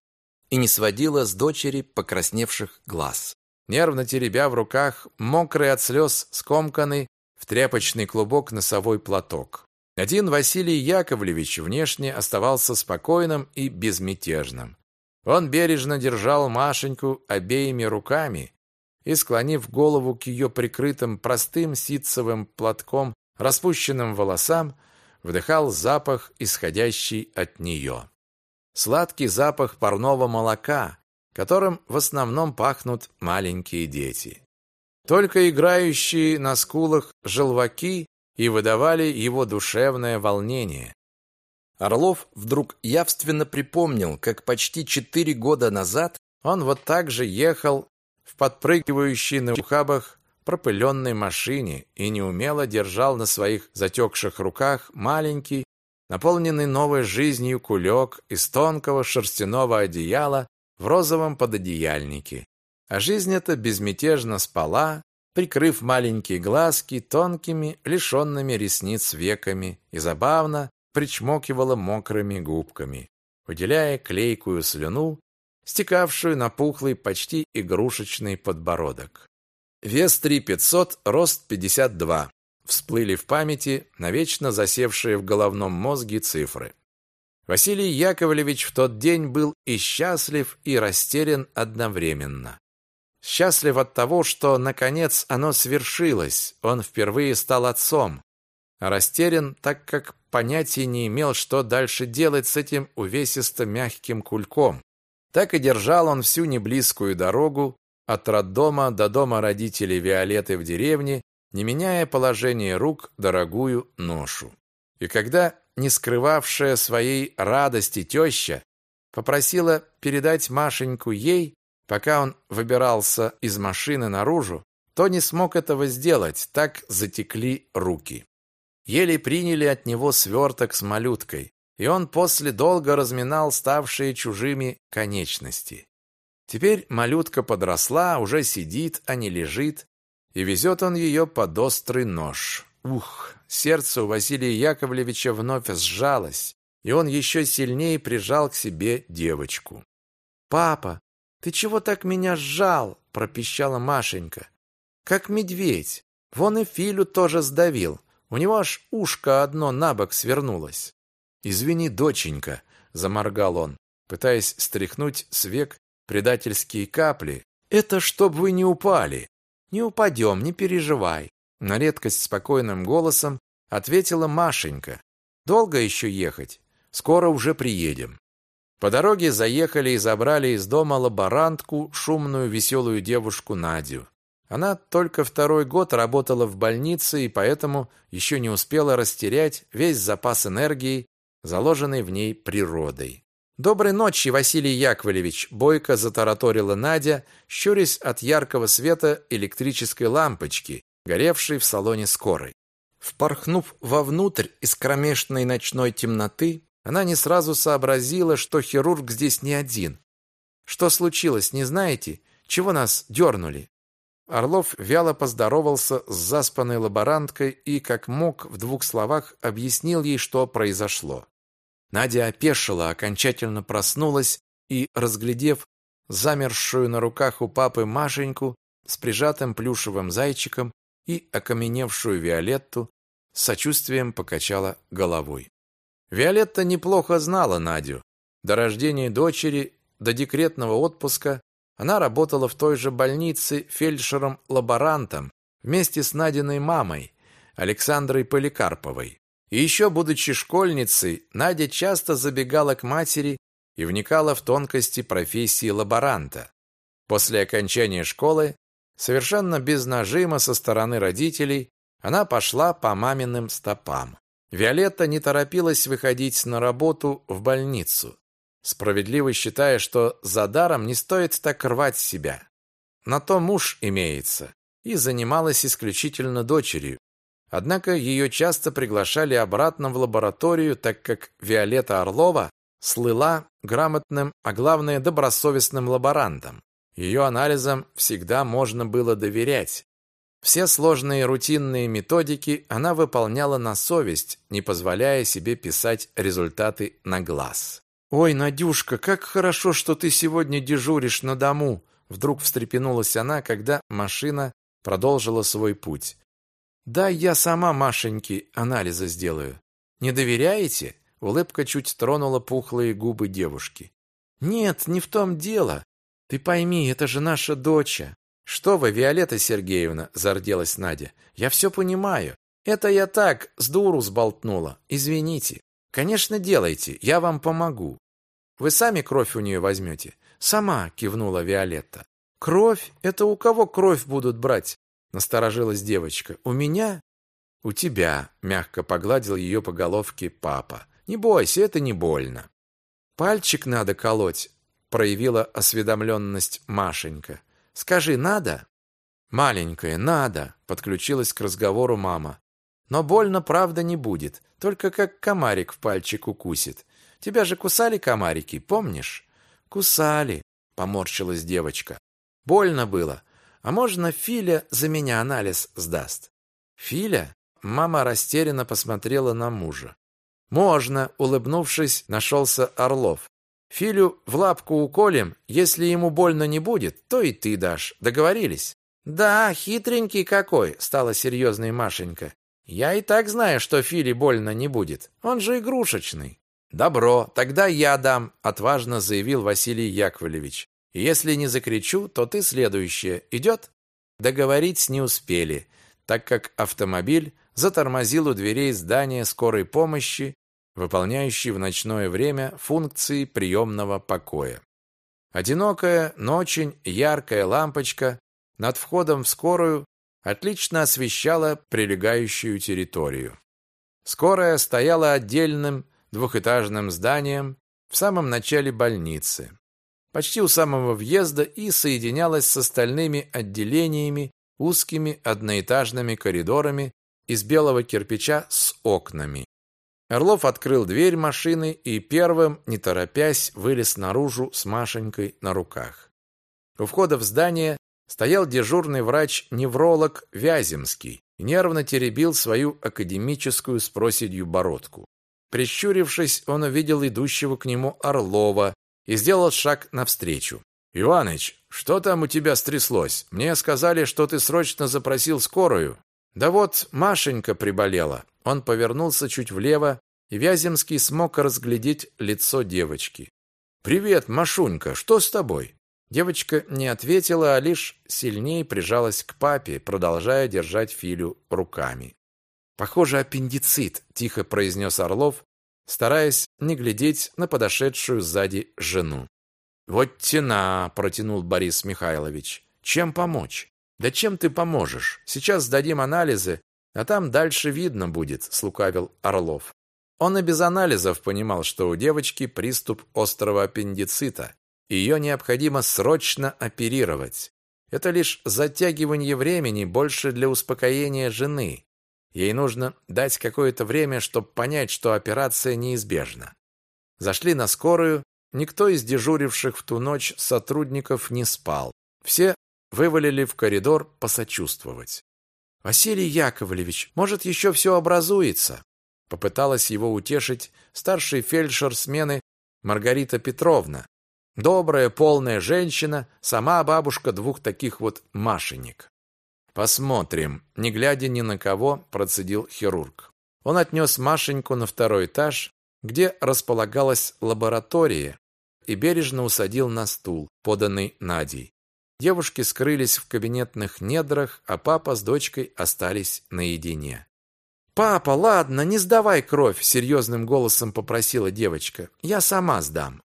и не сводила с дочери покрасневших глаз. Нервно теребя в руках мокрый от слез скомканный в тряпочный клубок носовой платок. Один Василий Яковлевич внешне оставался спокойным и безмятежным. Он бережно держал Машеньку обеими руками и, склонив голову к ее прикрытым простым ситцевым платком распущенным волосам, вдыхал запах, исходящий от нее. Сладкий запах парного молока, которым в основном пахнут маленькие дети. Только играющие на скулах желваки и выдавали его душевное волнение. Орлов вдруг явственно припомнил, как почти четыре года назад он вот так же ехал в подпрыгивающей на ухабах пропыленной машине и неумело держал на своих затекших руках маленький, наполненный новой жизнью кулек из тонкого шерстяного одеяла в розовом пододеяльнике. А жизнь эта безмятежно спала, прикрыв маленькие глазки тонкими, лишенными ресниц веками, и забавно причмокивала мокрыми губками, выделяя клейкую слюну, стекавшую на пухлый, почти игрушечный подбородок. Вес 3500, рост 52. Всплыли в памяти навечно засевшие в головном мозге цифры. Василий Яковлевич в тот день был и счастлив, и растерян одновременно. Счастлив от того, что, наконец, оно свершилось, он впервые стал отцом, растерян, так как понятия не имел, что дальше делать с этим увесисто-мягким кульком. Так и держал он всю неблизкую дорогу от роддома до дома родителей Виолетты в деревне, не меняя положение рук дорогую ношу. И когда, не скрывавшая своей радости теща, попросила передать Машеньку ей, пока он выбирался из машины наружу, то не смог этого сделать, так затекли руки еле приняли от него сверток с малюткой, и он после долго разминал ставшие чужими конечности. Теперь малютка подросла, уже сидит, а не лежит, и везет он ее под острый нож. Ух, сердце у Василия Яковлевича вновь сжалось, и он еще сильнее прижал к себе девочку. «Папа, ты чего так меня сжал?» – пропищала Машенька. «Как медведь. Вон и Филю тоже сдавил. У него аж ушко одно на бок свернулось. «Извини, доченька», — заморгал он, пытаясь стряхнуть с век предательские капли. «Это чтоб вы не упали». «Не упадем, не переживай», — на редкость спокойным голосом ответила Машенька. «Долго еще ехать? Скоро уже приедем». По дороге заехали и забрали из дома лаборантку, шумную, веселую девушку Надю. Она только второй год работала в больнице и поэтому еще не успела растерять весь запас энергии, заложенный в ней природой. Доброй ночи, Василий Яковлевич, бойко затараторила Надя, щурясь от яркого света электрической лампочки, горевшей в салоне скорой. Впорхнув вовнутрь из кромешной ночной темноты, она не сразу сообразила, что хирург здесь не один. Что случилось, не знаете? Чего нас дернули?» Орлов вяло поздоровался с заспанной лаборанткой и, как мог, в двух словах объяснил ей, что произошло. Надя опешила, окончательно проснулась и, разглядев замершую на руках у папы Машеньку с прижатым плюшевым зайчиком и окаменевшую Виолетту, с сочувствием покачала головой. Виолетта неплохо знала Надю. До рождения дочери, до декретного отпуска она работала в той же больнице фельдшером-лаборантом вместе с Надиной мамой, Александрой Поликарповой. И еще будучи школьницей, Надя часто забегала к матери и вникала в тонкости профессии лаборанта. После окончания школы, совершенно без нажима со стороны родителей, она пошла по маминым стопам. Виолетта не торопилась выходить на работу в больницу, справедливо считая, что за даром не стоит так рвать себя. На то муж имеется, и занималась исключительно дочерью. Однако ее часто приглашали обратно в лабораторию, так как Виолетта Орлова слыла грамотным, а главное добросовестным лаборантом. Ее анализам всегда можно было доверять. Все сложные рутинные методики она выполняла на совесть, не позволяя себе писать результаты на глаз. «Ой, Надюшка, как хорошо, что ты сегодня дежуришь на дому!» Вдруг встрепенулась она, когда машина продолжила свой путь. «Да, я сама, Машеньки, анализы сделаю. Не доверяете?» Улыбка чуть тронула пухлые губы девушки. «Нет, не в том дело. Ты пойми, это же наша доча. «Что вы, Виолетта Сергеевна?» – зарделась Надя. «Я все понимаю. Это я так, с дуру сболтнула. Извините. Конечно, делайте, я вам помогу. Вы сами кровь у нее возьмете?» «Сама», – кивнула Виолетта. «Кровь? Это у кого кровь будут брать?» – насторожилась девочка. «У меня?» «У тебя», – мягко погладил ее по головке папа. «Не бойся, это не больно». «Пальчик надо колоть», – проявила осведомленность Машенька. Скажи, надо? Маленькая, надо, подключилась к разговору мама. Но больно, правда, не будет, только как комарик в пальчик укусит. Тебя же кусали комарики, помнишь? Кусали, поморщилась девочка. Больно было. А можно Филя за меня анализ сдаст? Филя? Мама растерянно посмотрела на мужа. Можно, улыбнувшись, нашелся Орлов. Филю в лапку уколем, если ему больно не будет, то и ты дашь. Договорились? Да, хитренький какой, стала серьезной Машенька. Я и так знаю, что Филе больно не будет. Он же игрушечный. Добро, тогда я дам, отважно заявил Василий Яковлевич. Если не закричу, то ты следующая. Идет? Договорить не успели, так как автомобиль затормозил у дверей здания скорой помощи выполняющий в ночное время функции приемного покоя. Одинокая, но очень яркая лампочка над входом в скорую отлично освещала прилегающую территорию. Скорая стояла отдельным двухэтажным зданием в самом начале больницы, почти у самого въезда и соединялась с остальными отделениями узкими одноэтажными коридорами из белого кирпича с окнами. Орлов открыл дверь машины и первым, не торопясь, вылез наружу с Машенькой на руках. У входа в здание стоял дежурный врач-невролог Вяземский и нервно теребил свою академическую с проседью бородку. Прищурившись, он увидел идущего к нему Орлова и сделал шаг навстречу. «Иваныч, что там у тебя стряслось? Мне сказали, что ты срочно запросил скорую». «Да вот Машенька приболела. Он повернулся чуть влево, и Вяземский смог разглядеть лицо девочки. «Привет, Машунька, что с тобой?» Девочка не ответила, а лишь сильнее прижалась к папе, продолжая держать Филю руками. «Похоже, аппендицит», – тихо произнес Орлов, стараясь не глядеть на подошедшую сзади жену. «Вот тена», – протянул Борис Михайлович. «Чем помочь?» «Да чем ты поможешь? Сейчас сдадим анализы, а там дальше видно будет, слукавил Орлов. Он и без анализов понимал, что у девочки приступ острого аппендицита. Ее необходимо срочно оперировать. Это лишь затягивание времени, больше для успокоения жены. Ей нужно дать какое-то время, чтобы понять, что операция неизбежна. Зашли на скорую. Никто из дежуривших в ту ночь сотрудников не спал. Все вывалили в коридор посочувствовать. «Василий Яковлевич, может, еще все образуется?» Попыталась его утешить старший фельдшер смены Маргарита Петровна. Добрая, полная женщина, сама бабушка двух таких вот Машенек. Посмотрим, не глядя ни на кого, процедил хирург. Он отнес Машеньку на второй этаж, где располагалась лаборатория, и бережно усадил на стул, поданный Надей. Девушки скрылись в кабинетных недрах, а папа с дочкой остались наедине. «Папа, ладно, не сдавай кровь», — серьезным голосом попросила девочка. «Я сама сдам».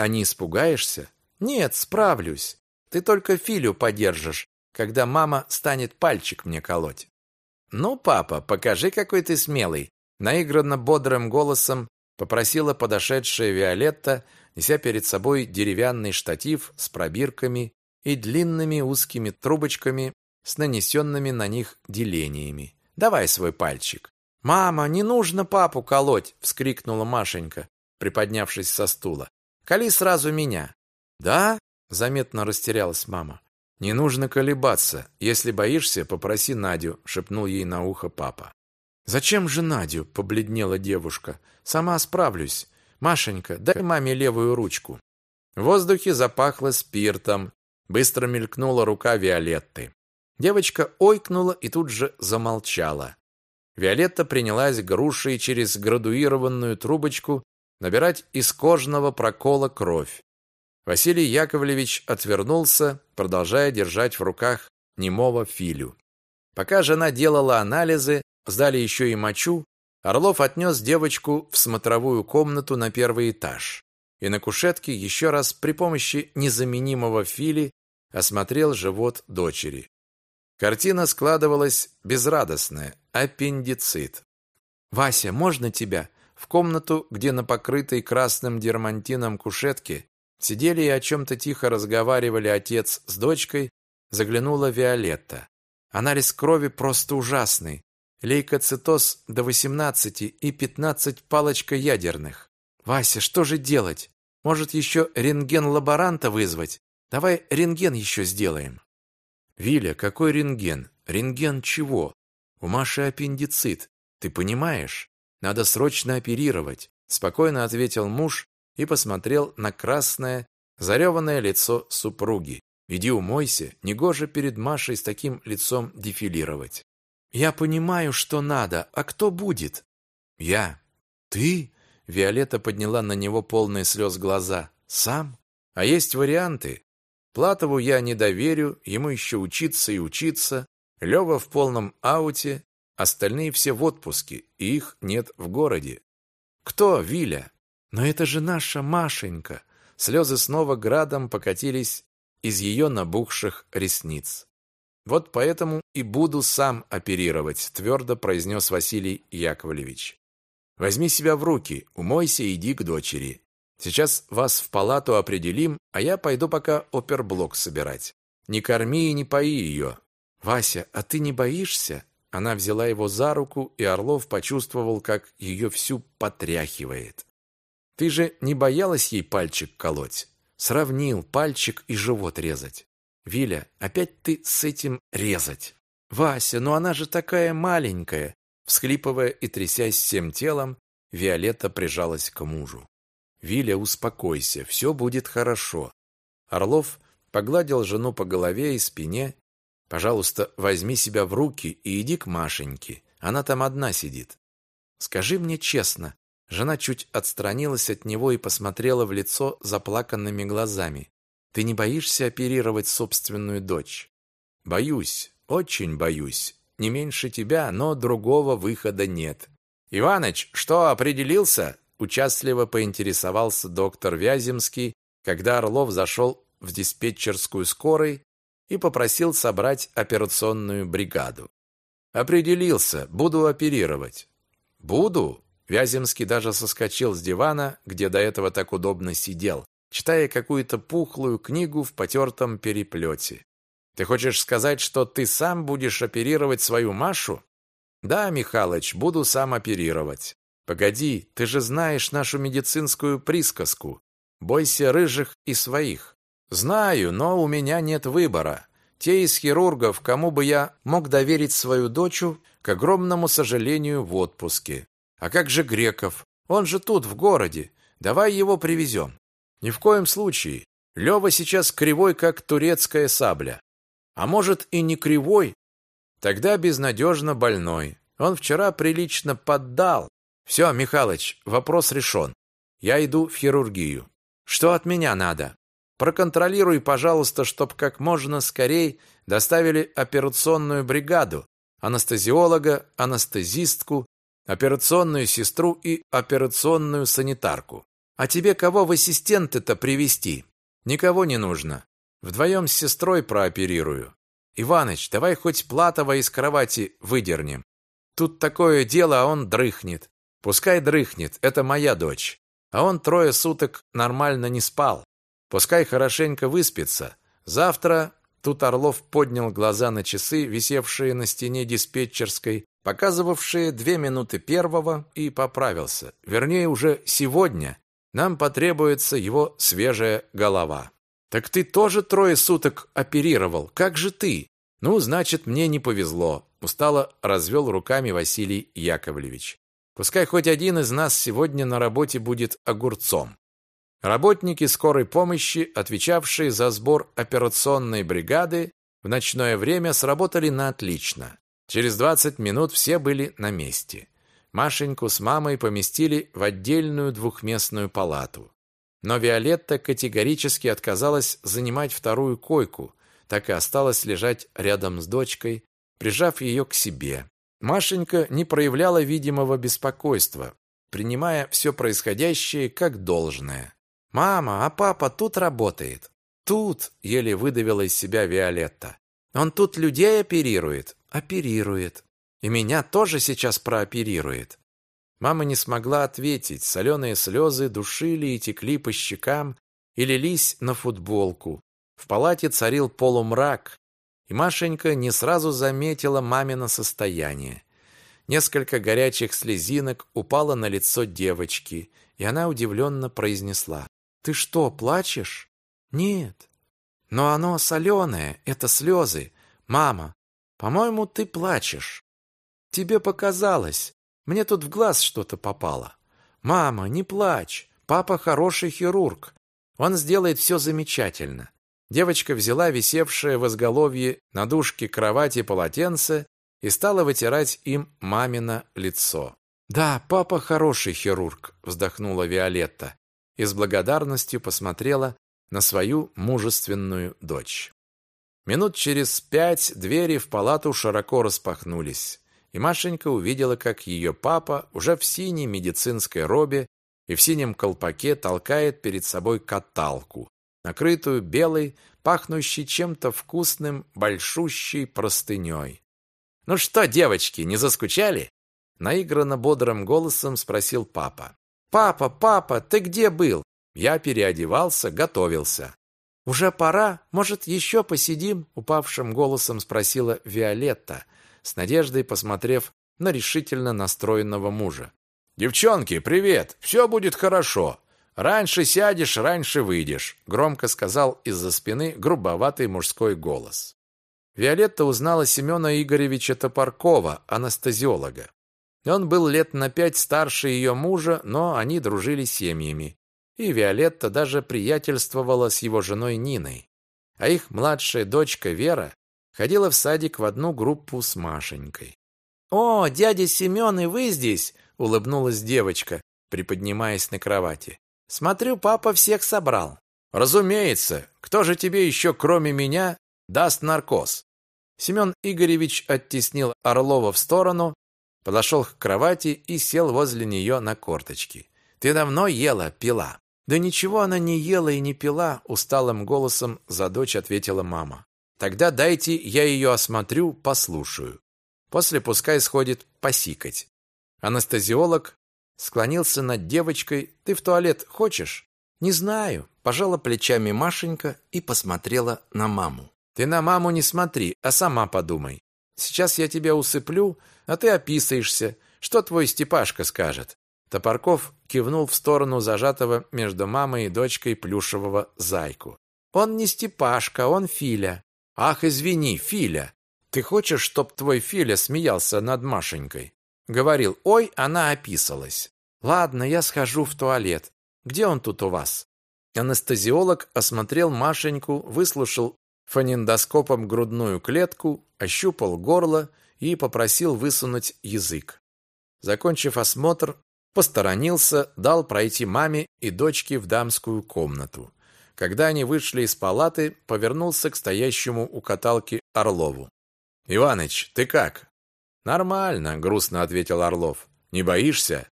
«А не испугаешься?» «Нет, справлюсь. Ты только Филю подержишь, когда мама станет пальчик мне колоть». «Ну, папа, покажи, какой ты смелый», — наигранно бодрым голосом попросила подошедшая Виолетта, неся перед собой деревянный штатив с пробирками и длинными узкими трубочками с нанесенными на них делениями. Давай свой пальчик. Мама, не нужно папу колоть, вскрикнула Машенька, приподнявшись со стула. Коли сразу меня. Да? заметно растерялась мама. Не нужно колебаться. Если боишься, попроси Надю, шепнул ей на ухо папа. Зачем же Надю? побледнела девушка. Сама справлюсь. Машенька, дай маме левую ручку. В воздухе запахло спиртом. Быстро мелькнула рука Виолетты. Девочка ойкнула и тут же замолчала. Виолетта принялась грушей через градуированную трубочку набирать из кожного прокола кровь. Василий Яковлевич отвернулся, продолжая держать в руках немого Филю. Пока жена делала анализы, сдали еще и мочу, Орлов отнес девочку в смотровую комнату на первый этаж и на кушетке еще раз при помощи незаменимого Фили осмотрел живот дочери. Картина складывалась безрадостная. Аппендицит. «Вася, можно тебя?» В комнату, где на покрытой красным дермантином кушетке сидели и о чем-то тихо разговаривали отец с дочкой, заглянула Виолетта. Анализ крови просто ужасный. Лейкоцитоз до 18 и 15 палочка ядерных. Вася, что же делать? Может, еще рентген-лаборанта вызвать? Давай рентген еще сделаем. Виля, какой рентген? Рентген чего? У Маши аппендицит. Ты понимаешь? Надо срочно оперировать, спокойно ответил муж и посмотрел на красное, зареванное лицо супруги. Иди умойся, негоже перед Машей с таким лицом дефилировать. Я понимаю, что надо, а кто будет? Я. Ты? Виолетта подняла на него полные слез глаза. Сам? А есть варианты. Платову я не доверю, ему еще учиться и учиться. Лева в полном ауте, остальные все в отпуске, и их нет в городе. Кто Виля? Но это же наша Машенька. Слезы снова градом покатились из ее набухших ресниц. Вот поэтому и буду сам оперировать, твердо произнес Василий Яковлевич. Возьми себя в руки, умойся и иди к дочери. Сейчас вас в палату определим, а я пойду пока оперблок собирать. Не корми и не пои ее. Вася, а ты не боишься? Она взяла его за руку, и Орлов почувствовал, как ее всю потряхивает. Ты же не боялась ей пальчик колоть? Сравнил пальчик и живот резать. Виля, опять ты с этим резать. Вася, ну она же такая маленькая. Всхлипывая и трясясь всем телом, Виолетта прижалась к мужу. Виля, успокойся, все будет хорошо. Орлов погладил жену по голове и спине. Пожалуйста, возьми себя в руки и иди к Машеньке. Она там одна сидит. Скажи мне честно. Жена чуть отстранилась от него и посмотрела в лицо заплаканными глазами. Ты не боишься оперировать собственную дочь? Боюсь, очень боюсь. Не меньше тебя, но другого выхода нет. Иваныч, что, определился? Участливо поинтересовался доктор Вяземский, когда Орлов зашел в диспетчерскую скорой и попросил собрать операционную бригаду. Определился, буду оперировать. Буду? Вяземский даже соскочил с дивана, где до этого так удобно сидел, читая какую-то пухлую книгу в потертом переплете. Ты хочешь сказать, что ты сам будешь оперировать свою Машу? Да, Михалыч, буду сам оперировать. Погоди, ты же знаешь нашу медицинскую присказку. Бойся рыжих и своих. Знаю, но у меня нет выбора. Те из хирургов, кому бы я мог доверить свою дочу, к огромному сожалению, в отпуске. А как же Греков? Он же тут, в городе. Давай его привезем. Ни в коем случае. Лева сейчас кривой, как турецкая сабля. А может и не кривой, тогда безнадежно больной. Он вчера прилично поддал. Все, Михалыч, вопрос решен. Я иду в хирургию. Что от меня надо? Проконтролируй, пожалуйста, чтоб как можно скорее доставили операционную бригаду, анестезиолога, анестезистку, операционную сестру и операционную санитарку. А тебе кого в ассистенты-то привести? Никого не нужно. Вдвоем с сестрой прооперирую. Иваныч, давай хоть Платова из кровати выдернем. Тут такое дело, а он дрыхнет. Пускай дрыхнет, это моя дочь. А он трое суток нормально не спал. Пускай хорошенько выспится. Завтра тут Орлов поднял глаза на часы, висевшие на стене диспетчерской, показывавшие две минуты первого, и поправился. Вернее, уже сегодня нам потребуется его свежая голова. Так ты тоже трое суток оперировал. Как же ты? Ну, значит, мне не повезло. Устало развел руками Василий Яковлевич. Пускай хоть один из нас сегодня на работе будет огурцом. Работники скорой помощи, отвечавшие за сбор операционной бригады, в ночное время сработали на отлично. Через 20 минут все были на месте. Машеньку с мамой поместили в отдельную двухместную палату. Но Виолетта категорически отказалась занимать вторую койку, так и осталась лежать рядом с дочкой, прижав ее к себе. Машенька не проявляла видимого беспокойства, принимая все происходящее как должное. «Мама, а папа тут работает?» «Тут!» — еле выдавила из себя Виолетта. «Он тут людей оперирует?» «Оперирует. И меня тоже сейчас прооперирует». Мама не смогла ответить. Соленые слезы душили и текли по щекам и лились на футболку. В палате царил полумрак, и Машенька не сразу заметила мамино состояние. Несколько горячих слезинок упало на лицо девочки, и она удивленно произнесла. Ты что, плачешь? Нет. Но оно соленое, это слезы. Мама, по-моему, ты плачешь. Тебе показалось. Мне тут в глаз что-то попало. Мама, не плачь. Папа хороший хирург. Он сделает все замечательно. Девочка взяла висевшее в изголовье на дужке кровати полотенце и стала вытирать им мамино лицо. «Да, папа хороший хирург», – вздохнула Виолетта и с благодарностью посмотрела на свою мужественную дочь. Минут через пять двери в палату широко распахнулись, и Машенька увидела, как ее папа уже в синей медицинской робе и в синем колпаке толкает перед собой каталку, накрытую белой, пахнущей чем-то вкусным, большущей простыней. «Ну что, девочки, не заскучали?» Наигранно бодрым голосом спросил папа. «Папа, папа, ты где был?» Я переодевался, готовился. «Уже пора? Может, еще посидим?» Упавшим голосом спросила Виолетта, с надеждой посмотрев на решительно настроенного мужа. «Девчонки, привет! Все будет хорошо. Раньше сядешь, раньше выйдешь», громко сказал из-за спины грубоватый мужской голос. Виолетта узнала Семена Игоревича Топоркова, анестезиолога. Он был лет на пять старше ее мужа, но они дружили семьями. И Виолетта даже приятельствовала с его женой Ниной. А их младшая дочка Вера ходила в садик в одну группу с Машенькой. «О, дядя Семен, и вы здесь!» — улыбнулась девочка, приподнимаясь на кровати. «Смотрю, папа всех собрал». «Разумеется! Кто же тебе еще, кроме меня, даст наркоз?» Семен Игоревич оттеснил Орлова в сторону Подошел к кровати и сел возле нее на корточки. «Ты давно ела, пила?» «Да ничего она не ела и не пила», усталым голосом за дочь ответила мама. «Тогда дайте я ее осмотрю, послушаю. После пускай сходит посикать». Анестезиолог склонился над девочкой. «Ты в туалет хочешь?» «Не знаю», – пожала плечами Машенька и посмотрела на маму. «Ты на маму не смотри, а сама подумай. Сейчас я тебя усыплю, а ты описаешься. Что твой Степашка скажет?» Топорков кивнул в сторону зажатого между мамой и дочкой плюшевого зайку. «Он не Степашка, он Филя». «Ах, извини, Филя! Ты хочешь, чтоб твой Филя смеялся над Машенькой?» Говорил, ой, она описалась. «Ладно, я схожу в туалет. Где он тут у вас?» Анестезиолог осмотрел Машеньку, выслушал фонендоскопом грудную клетку, ощупал горло и попросил высунуть язык. Закончив осмотр, посторонился, дал пройти маме и дочке в дамскую комнату. Когда они вышли из палаты, повернулся к стоящему у каталки Орлову. «Иваныч, ты как?» «Нормально», — грустно ответил Орлов. «Не боишься?»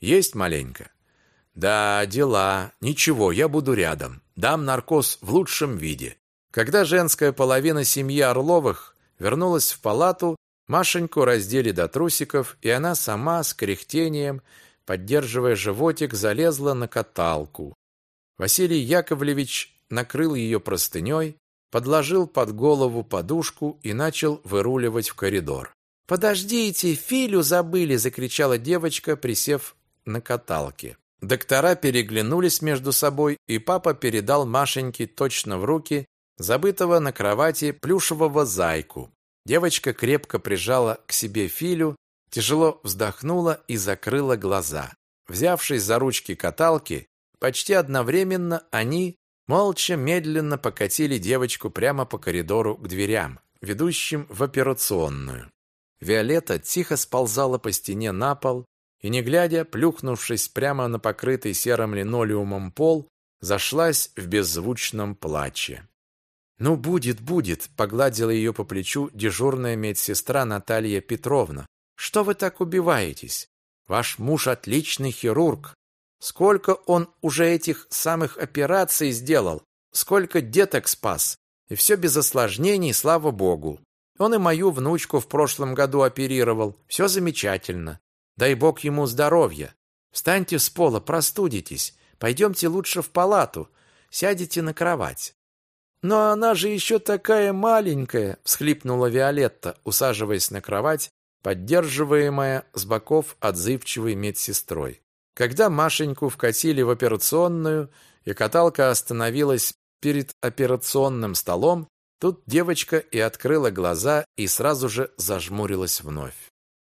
«Есть маленько». «Да, дела. Ничего, я буду рядом. Дам наркоз в лучшем виде». Когда женская половина семьи Орловых вернулась в палату, Машеньку раздели до трусиков, и она сама с кряхтением, поддерживая животик, залезла на каталку. Василий Яковлевич накрыл ее простыней, подложил под голову подушку и начал выруливать в коридор. «Подождите, Филю забыли!» – закричала девочка, присев на каталке. Доктора переглянулись между собой, и папа передал Машеньке точно в руки забытого на кровати плюшевого зайку. Девочка крепко прижала к себе Филю, тяжело вздохнула и закрыла глаза. Взявшись за ручки каталки, почти одновременно они молча медленно покатили девочку прямо по коридору к дверям, ведущим в операционную. Виолетта тихо сползала по стене на пол и, не глядя, плюхнувшись прямо на покрытый серым линолеумом пол, зашлась в беззвучном плаче. «Ну, будет, будет», — погладила ее по плечу дежурная медсестра Наталья Петровна. «Что вы так убиваетесь? Ваш муж отличный хирург. Сколько он уже этих самых операций сделал, сколько деток спас. И все без осложнений, слава богу. Он и мою внучку в прошлом году оперировал. Все замечательно. Дай бог ему здоровья. Встаньте с пола, простудитесь. Пойдемте лучше в палату. Сядете на кровать. «Но она же еще такая маленькая!» – всхлипнула Виолетта, усаживаясь на кровать, поддерживаемая с боков отзывчивой медсестрой. Когда Машеньку вкатили в операционную, и каталка остановилась перед операционным столом, тут девочка и открыла глаза и сразу же зажмурилась вновь.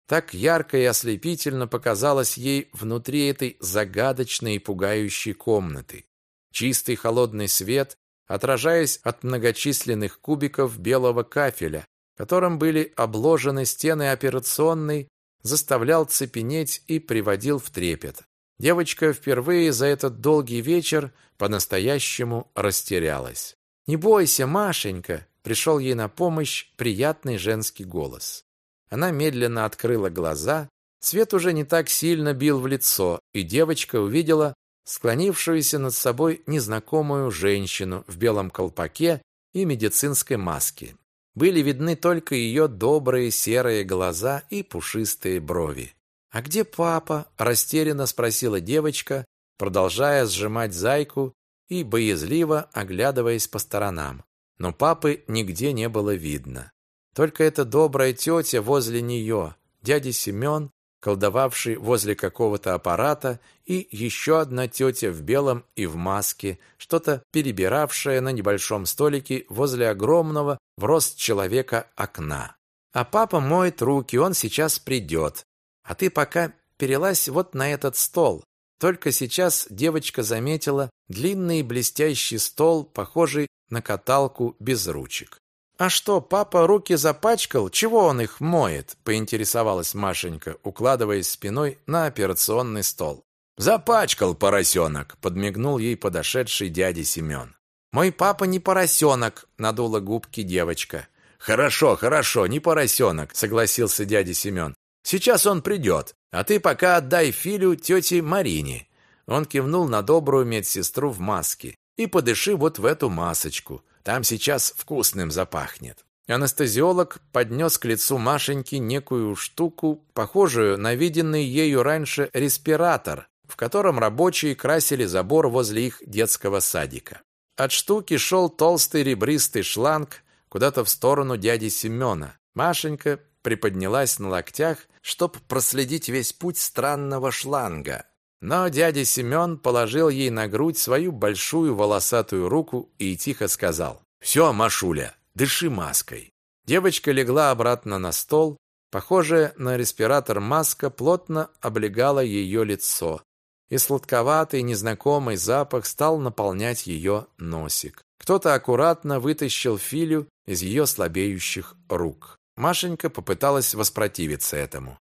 Так ярко и ослепительно показалось ей внутри этой загадочной и пугающей комнаты. Чистый холодный свет отражаясь от многочисленных кубиков белого кафеля, которым были обложены стены операционной, заставлял цепенеть и приводил в трепет. Девочка впервые за этот долгий вечер по-настоящему растерялась. «Не бойся, Машенька!» – пришел ей на помощь приятный женский голос. Она медленно открыла глаза, свет уже не так сильно бил в лицо, и девочка увидела склонившуюся над собой незнакомую женщину в белом колпаке и медицинской маске. Были видны только ее добрые серые глаза и пушистые брови. «А где папа?» – растерянно спросила девочка, продолжая сжимать зайку и боязливо оглядываясь по сторонам. Но папы нигде не было видно. Только эта добрая тетя возле нее, дядя Семен колдовавший возле какого-то аппарата, и еще одна тетя в белом и в маске, что-то перебиравшая на небольшом столике возле огромного в рост человека окна. А папа моет руки, он сейчас придет. А ты пока перелазь вот на этот стол. Только сейчас девочка заметила длинный блестящий стол, похожий на каталку без ручек. «А что, папа руки запачкал? Чего он их моет?» – поинтересовалась Машенька, укладываясь спиной на операционный стол. «Запачкал, поросенок!» – подмигнул ей подошедший дядя Семен. «Мой папа не поросенок!» – надула губки девочка. «Хорошо, хорошо, не поросенок!» – согласился дядя Семен. «Сейчас он придет, а ты пока отдай Филю тете Марине». Он кивнул на добрую медсестру в маске. «И подыши вот в эту масочку. Там сейчас вкусным запахнет. Анестезиолог поднес к лицу Машеньки некую штуку, похожую на виденный ею раньше респиратор, в котором рабочие красили забор возле их детского садика. От штуки шел толстый ребристый шланг куда-то в сторону дяди Семена. Машенька приподнялась на локтях, чтобы проследить весь путь странного шланга. Но дядя Семен положил ей на грудь свою большую волосатую руку и тихо сказал «Все, Машуля, Дыши маской. Девочка легла обратно на стол. Похожая на респиратор маска плотно облегала ее лицо, и сладковатый незнакомый запах стал наполнять ее носик. Кто-то аккуратно вытащил Филю из ее слабеющих рук. Машенька попыталась воспротивиться этому.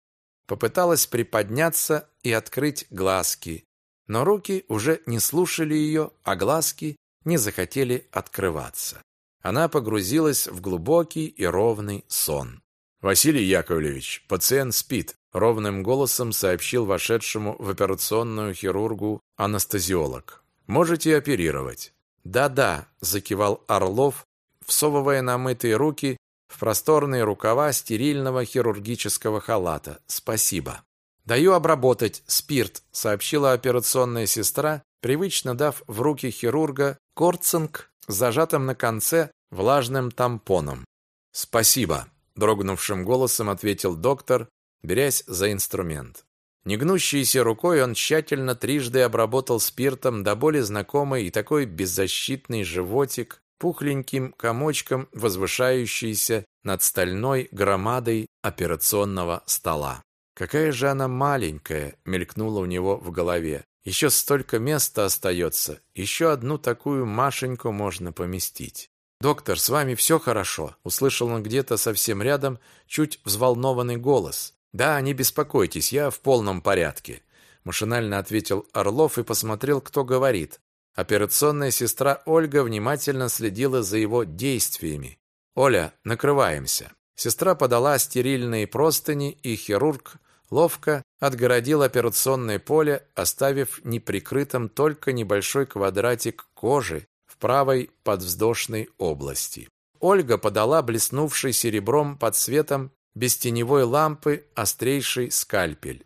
Попыталась приподняться и открыть глазки, но руки уже не слушали ее, а глазки не захотели открываться она погрузилась в глубокий и ровный сон. «Василий Яковлевич, пациент спит», — ровным голосом сообщил вошедшему в операционную хирургу анестезиолог. «Можете оперировать». «Да-да», — закивал Орлов, всовывая намытые руки в просторные рукава стерильного хирургического халата. «Спасибо». «Даю обработать спирт», — сообщила операционная сестра, привычно дав в руки хирурга корцинг зажатым на конце влажным тампоном. «Спасибо», – дрогнувшим голосом ответил доктор, берясь за инструмент. Негнущейся рукой он тщательно трижды обработал спиртом до боли знакомый и такой беззащитный животик, пухленьким комочком, возвышающийся над стальной громадой операционного стола. «Какая же она маленькая!» – мелькнуло у него в голове. Еще столько места остается. Еще одну такую Машеньку можно поместить. «Доктор, с вами все хорошо?» Услышал он где-то совсем рядом чуть взволнованный голос. «Да, не беспокойтесь, я в полном порядке», машинально ответил Орлов и посмотрел, кто говорит. Операционная сестра Ольга внимательно следила за его действиями. «Оля, накрываемся». Сестра подала стерильные простыни, и хирург ловко отгородил операционное поле, оставив неприкрытым только небольшой квадратик кожи в правой подвздошной области. Ольга подала блеснувший серебром под светом без теневой лампы острейший скальпель.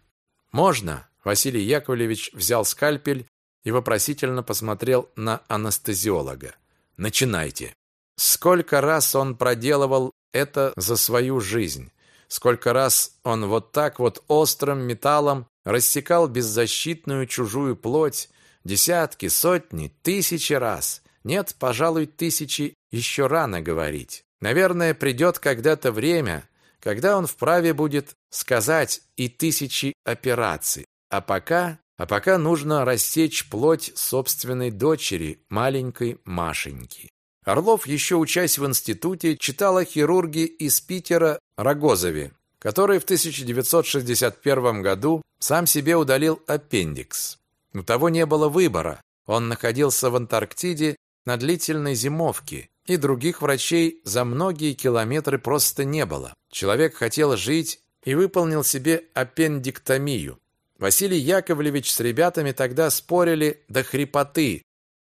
«Можно?» Василий Яковлевич взял скальпель и вопросительно посмотрел на анестезиолога. «Начинайте». Сколько раз он проделывал это за свою жизнь? Сколько раз он вот так вот острым металлом рассекал беззащитную чужую плоть, десятки, сотни, тысячи раз. Нет, пожалуй, тысячи еще рано говорить. Наверное, придет когда-то время, когда он вправе будет сказать и тысячи операций. А пока, а пока нужно рассечь плоть собственной дочери, маленькой Машеньки. Орлов, еще учась в институте, читал о хирурге из Питера Рогозове, который в 1961 году сам себе удалил аппендикс. У того не было выбора. Он находился в Антарктиде на длительной зимовке, и других врачей за многие километры просто не было. Человек хотел жить и выполнил себе аппендиктомию. Василий Яковлевич с ребятами тогда спорили до хрипоты,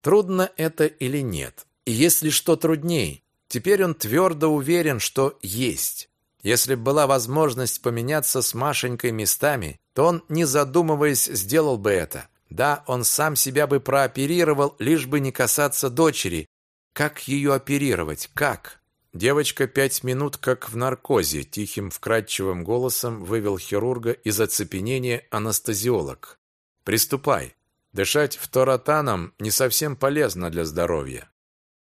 трудно это или нет. И если что трудней, теперь он твердо уверен, что есть. Если бы была возможность поменяться с Машенькой местами, то он, не задумываясь, сделал бы это. Да, он сам себя бы прооперировал, лишь бы не касаться дочери. Как ее оперировать? Как? Девочка пять минут как в наркозе, тихим вкрадчивым голосом вывел хирурга из оцепенения анестезиолог. Приступай. Дышать фторотаном не совсем полезно для здоровья.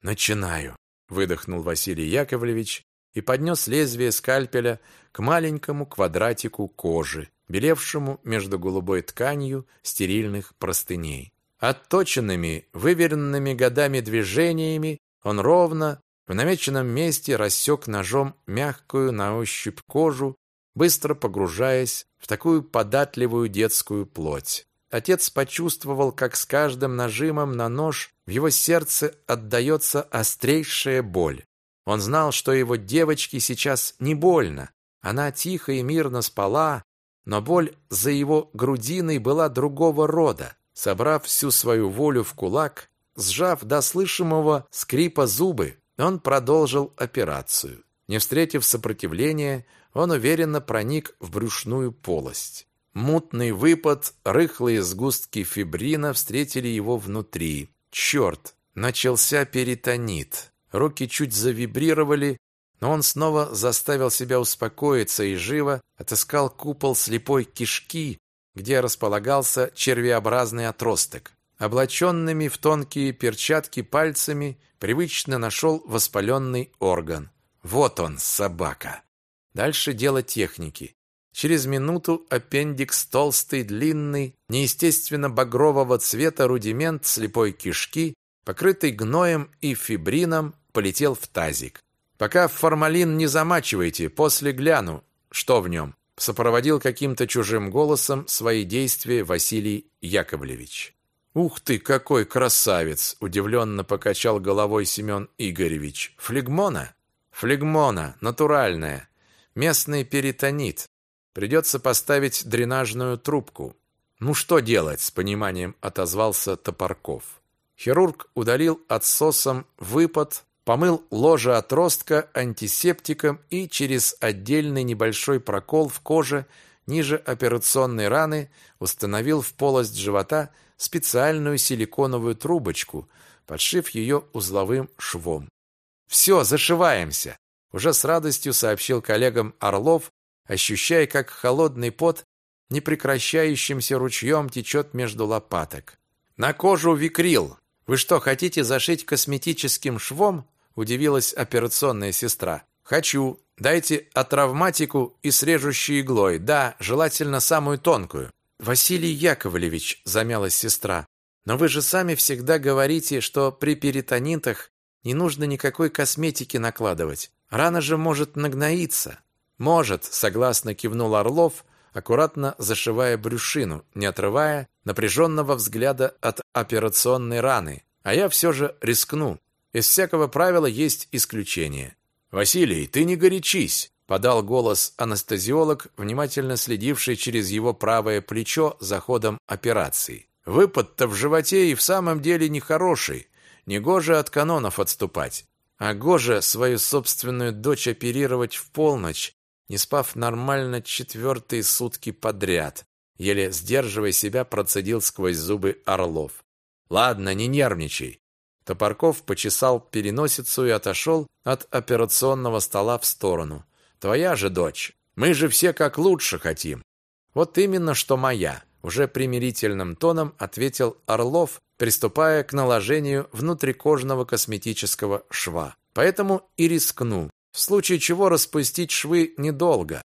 «Начинаю», – выдохнул Василий Яковлевич и поднес лезвие скальпеля к маленькому квадратику кожи, белевшему между голубой тканью стерильных простыней. Отточенными, выверенными годами движениями он ровно в намеченном месте рассек ножом мягкую на ощупь кожу, быстро погружаясь в такую податливую детскую плоть. Отец почувствовал, как с каждым нажимом на нож в его сердце отдается острейшая боль. Он знал, что его девочке сейчас не больно. Она тихо и мирно спала, но боль за его грудиной была другого рода. Собрав всю свою волю в кулак, сжав до слышимого скрипа зубы, он продолжил операцию. Не встретив сопротивления, он уверенно проник в брюшную полость. Мутный выпад, рыхлые сгустки фибрина встретили его внутри. Черт! Начался перитонит. Руки чуть завибрировали, но он снова заставил себя успокоиться и живо отыскал купол слепой кишки, где располагался червеобразный отросток. Облаченными в тонкие перчатки пальцами привычно нашел воспаленный орган. Вот он, собака. Дальше дело техники. Через минуту аппендикс толстый, длинный, неестественно багрового цвета рудимент слепой кишки, покрытый гноем и фибрином, полетел в тазик. Пока формалин не замачивайте, после гляну, что в нем, сопроводил каким-то чужим голосом свои действия Василий Яковлевич. Ух ты, какой красавец, удивленно покачал головой Семен Игоревич. Флегмона? Флегмона, натуральная. Местный перитонит. Придется поставить дренажную трубку. Ну что делать, с пониманием отозвался Топорков. Хирург удалил отсосом выпад, помыл ложе отростка антисептиком и через отдельный небольшой прокол в коже ниже операционной раны установил в полость живота специальную силиконовую трубочку, подшив ее узловым швом. «Все, зашиваемся!» Уже с радостью сообщил коллегам Орлов, ощущая, как холодный пот непрекращающимся ручьем течет между лопаток. «На кожу викрил! Вы что, хотите зашить косметическим швом?» удивилась операционная сестра. «Хочу. Дайте атравматику и с режущей иглой. Да, желательно самую тонкую». «Василий Яковлевич», — замялась сестра, «но вы же сами всегда говорите, что при перитонитах не нужно никакой косметики накладывать. Рана же может нагноиться». «Может», — согласно кивнул Орлов, аккуратно зашивая брюшину, не отрывая напряженного взгляда от операционной раны. «А я все же рискну. Из всякого правила есть исключение». «Василий, ты не горячись подал голос анестезиолог, внимательно следивший через его правое плечо за ходом операции. Выпад-то в животе и в самом деле нехороший. Негоже от канонов отступать. А гоже свою собственную дочь оперировать в полночь, не спав нормально четвертые сутки подряд. Еле сдерживая себя, процедил сквозь зубы Орлов. Ладно, не нервничай. Топорков почесал переносицу и отошел от операционного стола в сторону. Твоя же дочь. Мы же все как лучше хотим. Вот именно что моя, уже примирительным тоном ответил Орлов, приступая к наложению внутрикожного косметического шва. Поэтому и рискну. В случае чего распустить швы недолго.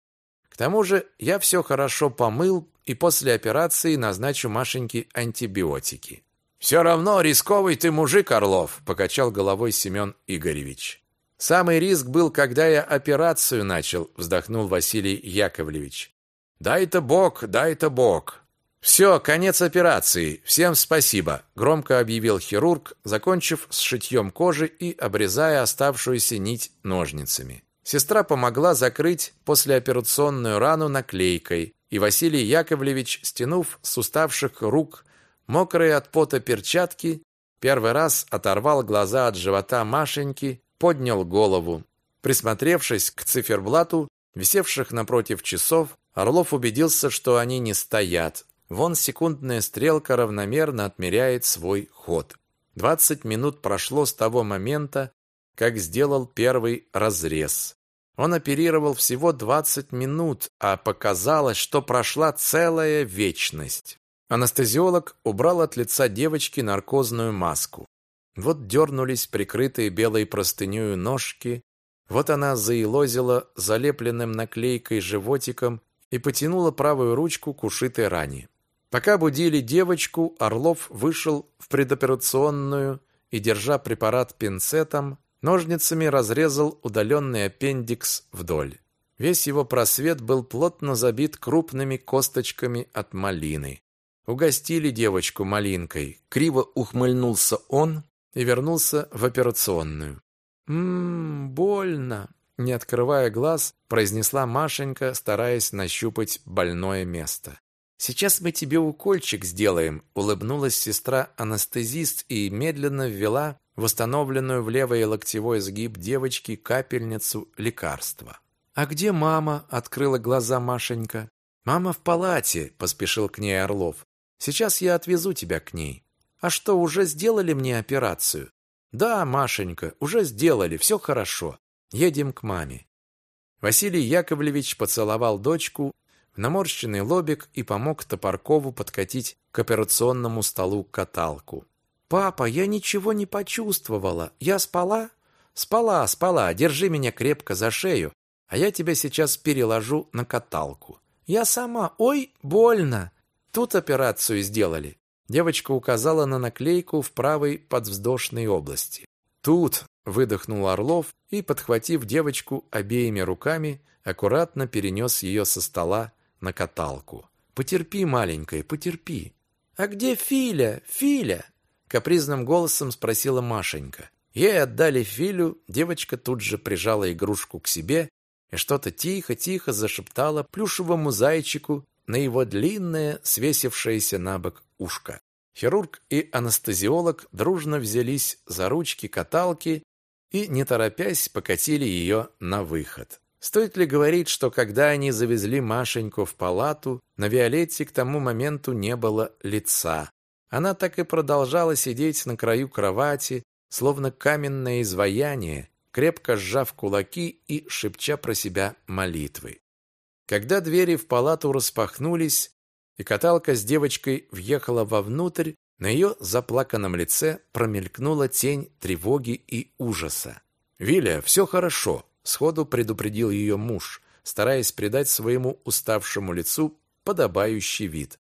К тому же я все хорошо помыл и после операции назначу Машеньке антибиотики. «Все равно рисковый ты мужик, Орлов», – покачал головой Семен Игоревич. Самый риск был, когда я операцию начал, вздохнул Василий Яковлевич. Дай-то бог, дай-то бог. Все, конец операции. Всем спасибо, громко объявил хирург, закончив с шитьем кожи и обрезая оставшуюся нить ножницами. Сестра помогла закрыть послеоперационную рану наклейкой, и Василий Яковлевич, стянув с уставших рук мокрые от пота перчатки, первый раз оторвал глаза от живота Машеньки поднял голову. Присмотревшись к циферблату, висевших напротив часов, Орлов убедился, что они не стоят. Вон секундная стрелка равномерно отмеряет свой ход. Двадцать минут прошло с того момента, как сделал первый разрез. Он оперировал всего двадцать минут, а показалось, что прошла целая вечность. Анестезиолог убрал от лица девочки наркозную маску. Вот дернулись прикрытые белой простынёю ножки, вот она заилозила залепленным наклейкой животиком и потянула правую ручку к ушитой ране. Пока будили девочку, Орлов вышел в предоперационную и, держа препарат пинцетом, ножницами разрезал удаленный аппендикс вдоль. Весь его просвет был плотно забит крупными косточками от малины. Угостили девочку малинкой. Криво ухмыльнулся он, и вернулся в операционную. «Ммм, больно!» Не открывая глаз, произнесла Машенька, стараясь нащупать больное место. «Сейчас мы тебе укольчик сделаем», — улыбнулась сестра-анестезист и медленно ввела восстановленную в левый локтевой сгиб девочки капельницу лекарства. «А где мама?» – открыла глаза Машенька. «Мама в палате», – поспешил к ней Орлов. «Сейчас я отвезу тебя к ней». «А что, уже сделали мне операцию?» «Да, Машенька, уже сделали, все хорошо. Едем к маме». Василий Яковлевич поцеловал дочку в наморщенный лобик и помог Топоркову подкатить к операционному столу каталку. «Папа, я ничего не почувствовала. Я спала?» «Спала, спала. Держи меня крепко за шею, а я тебя сейчас переложу на каталку». «Я сама. Ой, больно!» «Тут операцию сделали». Девочка указала на наклейку в правой подвздошной области. «Тут!» – выдохнул Орлов и, подхватив девочку обеими руками, аккуратно перенес ее со стола на каталку. «Потерпи, маленькая, потерпи». «А где Филя? Филя?» Капризным голосом спросила Машенька. Ей отдали Филю, девочка тут же прижала игрушку к себе и что-то тихо-тихо зашептала плюшевому зайчику на его длинное, свесившееся на бок ушко. Хирург и анестезиолог дружно взялись за ручки каталки и, не торопясь, покатили ее на выход. Стоит ли говорить, что когда они завезли Машеньку в палату, на Виолетте к тому моменту не было лица. Она так и продолжала сидеть на краю кровати, словно каменное изваяние, крепко сжав кулаки и шепча про себя молитвы. Когда двери в палату распахнулись, и каталка с девочкой въехала вовнутрь, на ее заплаканном лице промелькнула тень тревоги и ужаса. «Виля, все хорошо», — сходу предупредил ее муж, стараясь придать своему уставшему лицу подобающий вид.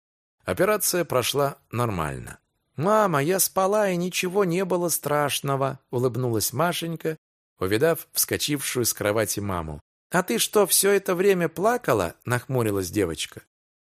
Операция прошла нормально. «Мама, я спала, и ничего не было страшного», — улыбнулась Машенька, увидав вскочившую с кровати маму. «А ты что, все это время плакала?» — нахмурилась девочка.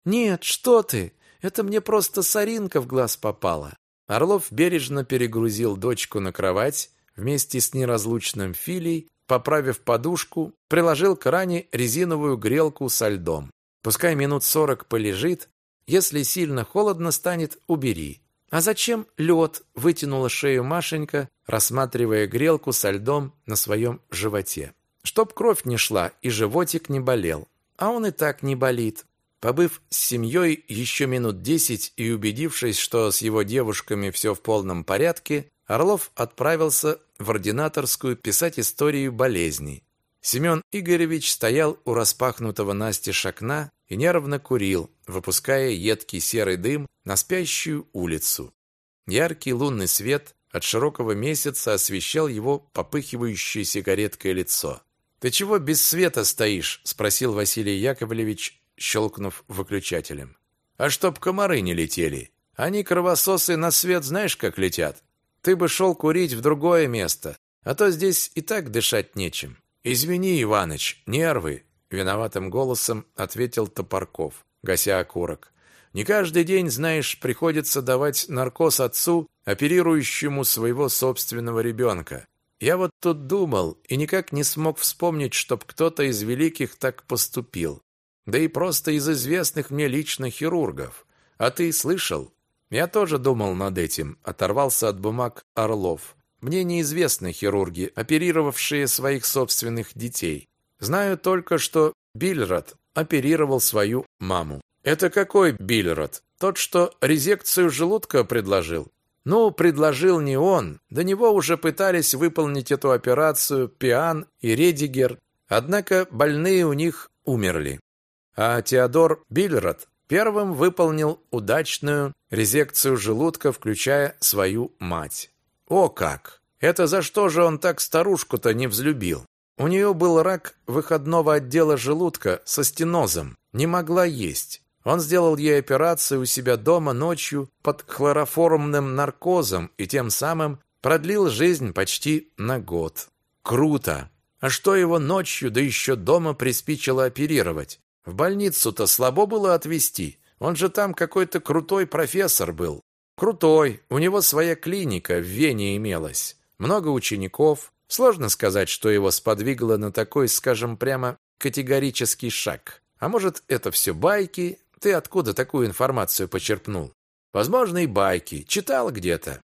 «Нет, что ты! Это мне просто соринка в глаз попала!» Орлов бережно перегрузил дочку на кровать вместе с неразлучным Филей, поправив подушку, приложил к ране резиновую грелку со льдом. Пускай минут сорок полежит, если сильно холодно станет, убери. А зачем лед? Вытянула шею Машенька, рассматривая грелку со льдом на своем животе. Чтоб кровь не шла и животик не болел. А он и так не болит. Побыв с семьей еще минут десять и убедившись, что с его девушками все в полном порядке, Орлов отправился в ординаторскую писать историю болезней. Семен Игоревич стоял у распахнутого настежь окна и нервно курил, выпуская едкий серый дым на спящую улицу. Яркий лунный свет от широкого месяца освещал его попыхивающее сигареткой лицо. «Ты чего без света стоишь?» – спросил Василий Яковлевич, щелкнув выключателем. «А чтоб комары не летели. Они, кровососы, на свет знаешь, как летят? Ты бы шел курить в другое место, а то здесь и так дышать нечем». «Извини, Иваныч, нервы», — виноватым голосом ответил Топорков, гася окурок. «Не каждый день, знаешь, приходится давать наркоз отцу, оперирующему своего собственного ребенка. Я вот тут думал и никак не смог вспомнить, чтоб кто-то из великих так поступил да и просто из известных мне лично хирургов. А ты слышал? Я тоже думал над этим, оторвался от бумаг Орлов. Мне неизвестны хирурги, оперировавшие своих собственных детей. Знаю только, что Бильрот оперировал свою маму. Это какой Бильрот? Тот, что резекцию желудка предложил? Ну, предложил не он. До него уже пытались выполнить эту операцию Пиан и Редигер, однако больные у них умерли а Теодор Биллерот первым выполнил удачную резекцию желудка, включая свою мать. О как! Это за что же он так старушку-то не взлюбил? У нее был рак выходного отдела желудка со стенозом, не могла есть. Он сделал ей операцию у себя дома ночью под хлороформным наркозом и тем самым продлил жизнь почти на год. Круто! А что его ночью, да еще дома приспичило оперировать? В больницу-то слабо было отвезти. Он же там какой-то крутой профессор был. Крутой. У него своя клиника в Вене имелась. Много учеников. Сложно сказать, что его сподвигло на такой, скажем прямо, категорический шаг. А может, это все байки? Ты откуда такую информацию почерпнул? Возможно, и байки. Читал где-то.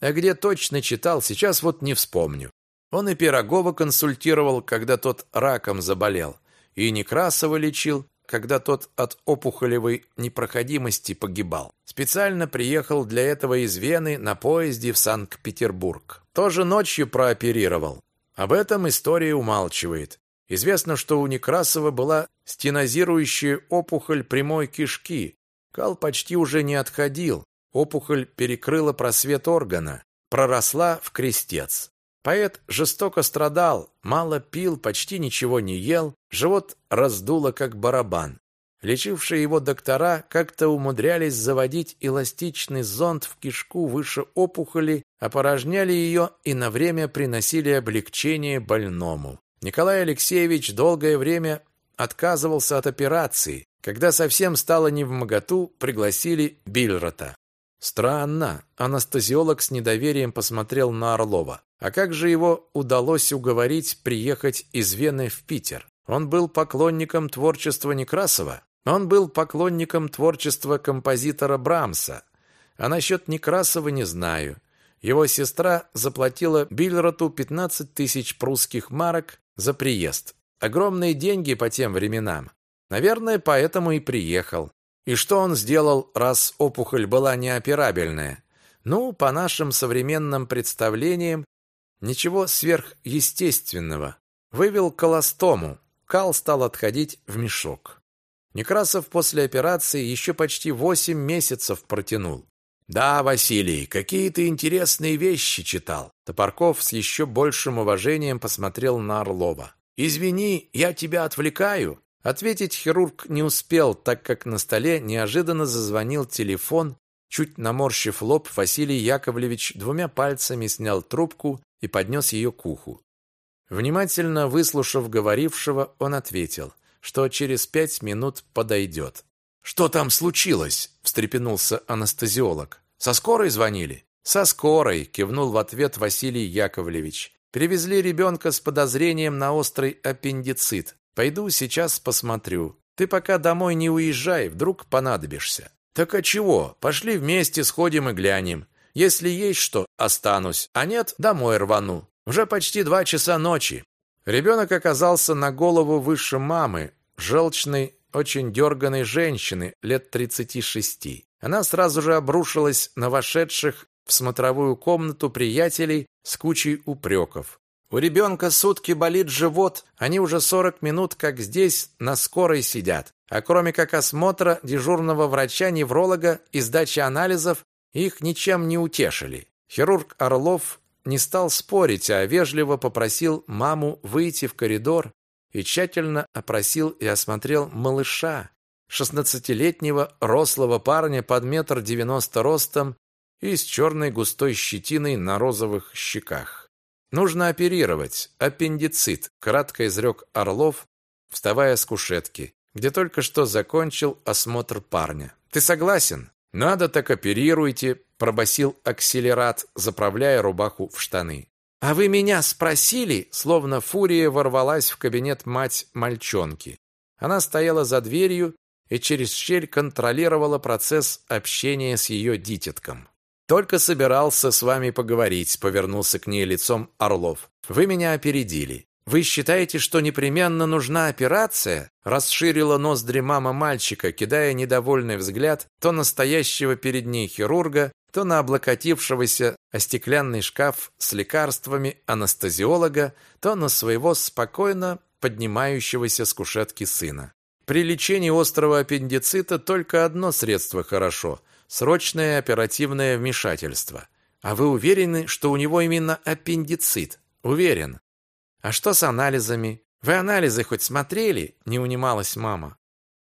А где точно читал, сейчас вот не вспомню. Он и Пирогова консультировал, когда тот раком заболел, и Некрасова лечил, когда тот от опухолевой непроходимости погибал. Специально приехал для этого из Вены на поезде в Санкт-Петербург. Тоже ночью прооперировал. Об этом история умалчивает. Известно, что у Некрасова была стенозирующая опухоль прямой кишки. Кал почти уже не отходил. Опухоль перекрыла просвет органа, проросла в крестец. Поэт жестоко страдал, мало пил, почти ничего не ел, живот раздуло как барабан. Лечившие его доктора как-то умудрялись заводить эластичный зонд в кишку выше опухоли, опорожняли ее и на время приносили облегчение больному. Николай Алексеевич долгое время отказывался от операции. Когда совсем стало невмоготу, пригласили Бильрота. Странно. Анестезиолог с недоверием посмотрел на Орлова. А как же его удалось уговорить приехать из Вены в Питер? Он был поклонником творчества Некрасова. Он был поклонником творчества композитора Брамса. А насчет Некрасова не знаю. Его сестра заплатила Бильроту 15 тысяч прусских марок за приезд. Огромные деньги по тем временам. Наверное, поэтому и приехал. И что он сделал, раз опухоль была неоперабельная? Ну, по нашим современным представлениям, ничего сверхъестественного. Вывел колостому. Кал стал отходить в мешок. Некрасов после операции еще почти восемь месяцев протянул. Да, Василий, какие ты интересные вещи читал. Топорков с еще большим уважением посмотрел на Орлова. Извини, я тебя отвлекаю. Ответить хирург не успел, так как на столе неожиданно зазвонил телефон. Чуть наморщив лоб, Василий Яковлевич двумя пальцами снял трубку и поднес ее к уху. Внимательно выслушав говорившего, он ответил, что через пять минут подойдет. «Что там случилось?» – встрепенулся анестезиолог. «Со скорой звонили?» «Со скорой», – кивнул в ответ Василий Яковлевич. «Привезли ребенка с подозрением на острый аппендицит. Пойду сейчас посмотрю. Ты пока домой не уезжай, вдруг понадобишься. Так а чего? Пошли вместе сходим и глянем. Если есть что, останусь, а нет, домой рвану. Уже почти два часа ночи. Ребенок оказался на голову выше мамы, желчной, очень дерганой женщины лет 36. Она сразу же обрушилась на вошедших в смотровую комнату приятелей с кучей упреков. У ребенка сутки болит живот, они уже 40 минут как здесь на скорой сидят. А кроме как осмотра дежурного врача-невролога и сдачи анализов, их ничем не утешили. Хирург Орлов не стал спорить, а вежливо попросил маму выйти в коридор и тщательно опросил и осмотрел малыша, шестнадцатилетнего рослого парня под метр девяносто ростом и с черной густой щетиной на розовых щеках. Нужно оперировать. Аппендицит, кратко изрек Орлов, вставая с кушетки, где только что закончил осмотр парня. Ты согласен? Надо так оперируйте, пробасил акселерат, заправляя рубаху в штаны. А вы меня спросили, словно фурия ворвалась в кабинет мать мальчонки. Она стояла за дверью и через щель контролировала процесс общения с ее дитятком. Только собирался с вами поговорить, повернулся к ней лицом Орлов. Вы меня опередили. Вы считаете, что непременно нужна операция? Расширила ноздри мама мальчика, кидая недовольный взгляд то на стоящего перед ней хирурга, то на облокотившегося о стеклянный шкаф с лекарствами анестезиолога, то на своего спокойно поднимающегося с кушетки сына. При лечении острого аппендицита только одно средство хорошо срочное оперативное вмешательство. А вы уверены, что у него именно аппендицит? Уверен. А что с анализами? Вы анализы хоть смотрели? Не унималась мама.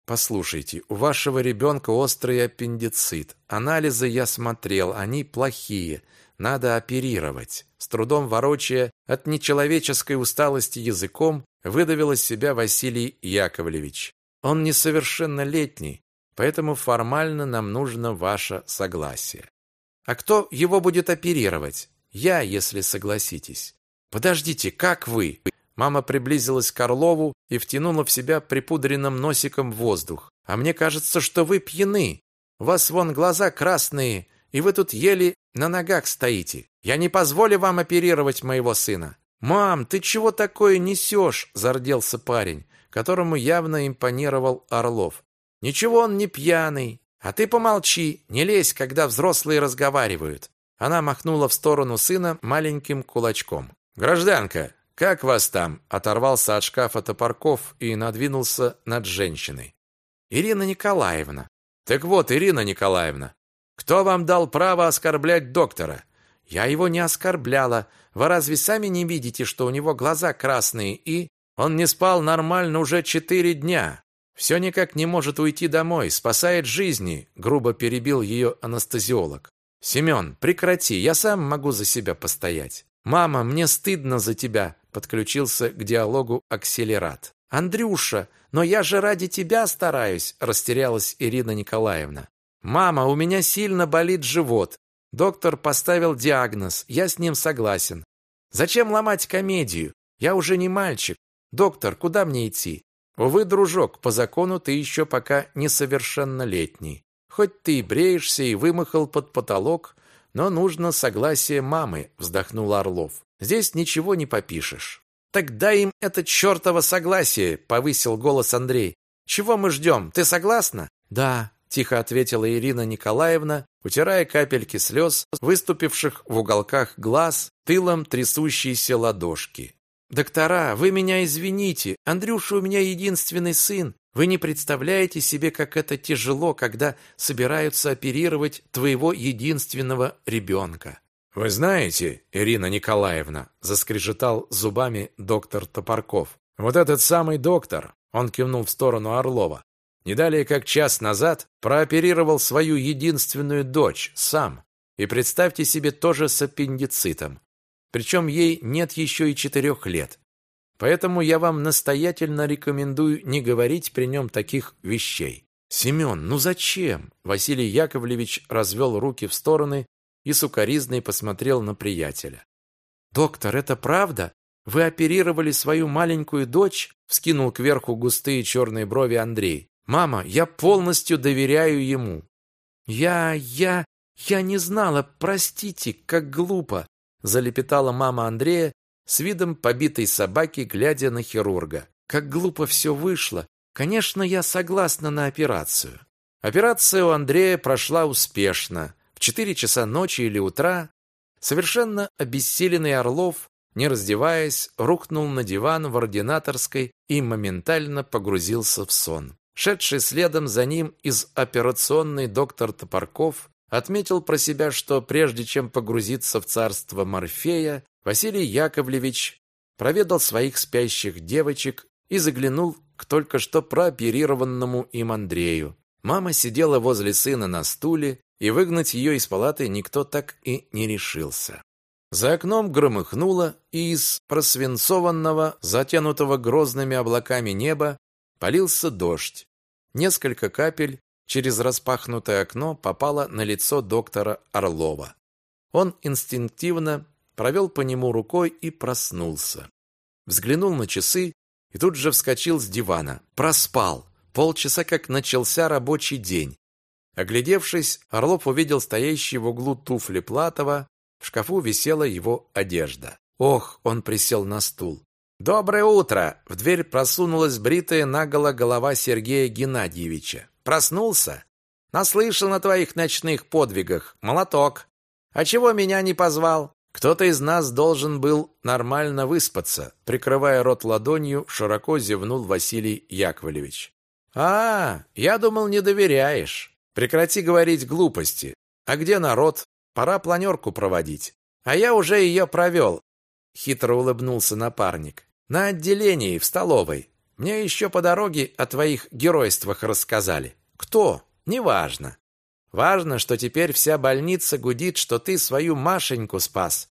Послушайте, у вашего ребенка острый аппендицит. Анализы я смотрел, они плохие. Надо оперировать. С трудом ворочая от нечеловеческой усталости языком, выдавил из себя Василий Яковлевич. Он несовершеннолетний, Поэтому формально нам нужно ваше согласие. А кто его будет оперировать? Я, если согласитесь. Подождите, как вы? Мама приблизилась к Орлову и втянула в себя припудренным носиком воздух. А мне кажется, что вы пьяны. У вас вон глаза красные и вы тут еле на ногах стоите. Я не позволю вам оперировать моего сына. Мам, ты чего такое несешь? зарделся парень, которому явно импонировал Орлов. Ничего он не пьяный. А ты помолчи, не лезь, когда взрослые разговаривают. Она махнула в сторону сына маленьким кулачком. Гражданка, как вас там? оторвался от шкафа топорков и надвинулся над женщиной. Ирина Николаевна. Так вот, Ирина Николаевна, кто вам дал право оскорблять доктора? Я его не оскорбляла. Вы разве сами не видите, что у него глаза красные и он не спал нормально уже четыре дня? Все никак не может уйти домой, спасает жизни, грубо перебил ее анестезиолог. Семен, прекрати, я сам могу за себя постоять. Мама, мне стыдно за тебя, подключился к диалогу акселерат. Андрюша, но я же ради тебя стараюсь, растерялась Ирина Николаевна. Мама, у меня сильно болит живот. Доктор поставил диагноз. Я с ним согласен. Зачем ломать комедию? Я уже не мальчик. Доктор, куда мне идти? Увы, дружок, по закону ты еще пока несовершеннолетний. Хоть ты и бреешься и вымахал под потолок, но нужно согласие мамы, вздохнул Орлов. Здесь ничего не попишешь. Так дай им это чертово согласие, повысил голос Андрей. Чего мы ждем? Ты согласна? Да, тихо ответила Ирина Николаевна, утирая капельки слез, выступивших в уголках глаз, тылом трясущейся ладошки. Доктора, вы меня извините. Андрюша у меня единственный сын. Вы не представляете себе, как это тяжело, когда собираются оперировать твоего единственного ребенка. Вы знаете, Ирина Николаевна, заскрежетал зубами доктор Топорков. Вот этот самый доктор, он кивнул в сторону Орлова. Не далее как час назад прооперировал свою единственную дочь сам. И представьте себе тоже с аппендицитом. Причем ей нет еще и четырех лет. Поэтому я вам настоятельно рекомендую не говорить при нем таких вещей. Семен, ну зачем? Василий Яковлевич развел руки в стороны и сукоризной посмотрел на приятеля. Доктор, это правда? Вы оперировали свою маленькую дочь? Вскинул кверху густые черные брови Андрей. Мама, я полностью доверяю ему. Я, я, я не знала, простите, как глупо, залепетала мама Андрея с видом побитой собаки, глядя на хирурга. Как глупо все вышло. Конечно, я согласна на операцию. Операция у Андрея прошла успешно. В четыре часа ночи или утра совершенно обессиленный Орлов, не раздеваясь, рухнул на диван в ординаторской и моментально погрузился в сон. Шедший следом за ним из операционной доктор Топорков отметил про себя, что прежде чем погрузиться в царство Морфея, Василий Яковлевич проведал своих спящих девочек и заглянул к только что прооперированному им Андрею. Мама сидела возле сына на стуле, и выгнать ее из палаты никто так и не решился. За окном громыхнуло, и из просвинцованного, затянутого грозными облаками неба Полился дождь. Несколько капель через распахнутое окно попало на лицо доктора Орлова. Он инстинктивно провел по нему рукой и проснулся. Взглянул на часы и тут же вскочил с дивана. Проспал. Полчаса как начался рабочий день. Оглядевшись, Орлов увидел стоящий в углу туфли Платова. В шкафу висела его одежда. Ох, он присел на стул. «Доброе утро!» В дверь просунулась бритая наголо голова Сергея Геннадьевича. «Проснулся? Наслышал на твоих ночных подвигах. Молоток. А чего меня не позвал? Кто-то из нас должен был нормально выспаться». Прикрывая рот ладонью, широко зевнул Василий Яковлевич. «А, я думал, не доверяешь. Прекрати говорить глупости. А где народ? Пора планерку проводить. А я уже ее провел», — хитро улыбнулся напарник. На отделении, в столовой. Мне еще по дороге о твоих геройствах рассказали. Кто? Неважно. Важно, что теперь вся больница гудит, что ты свою Машеньку спас.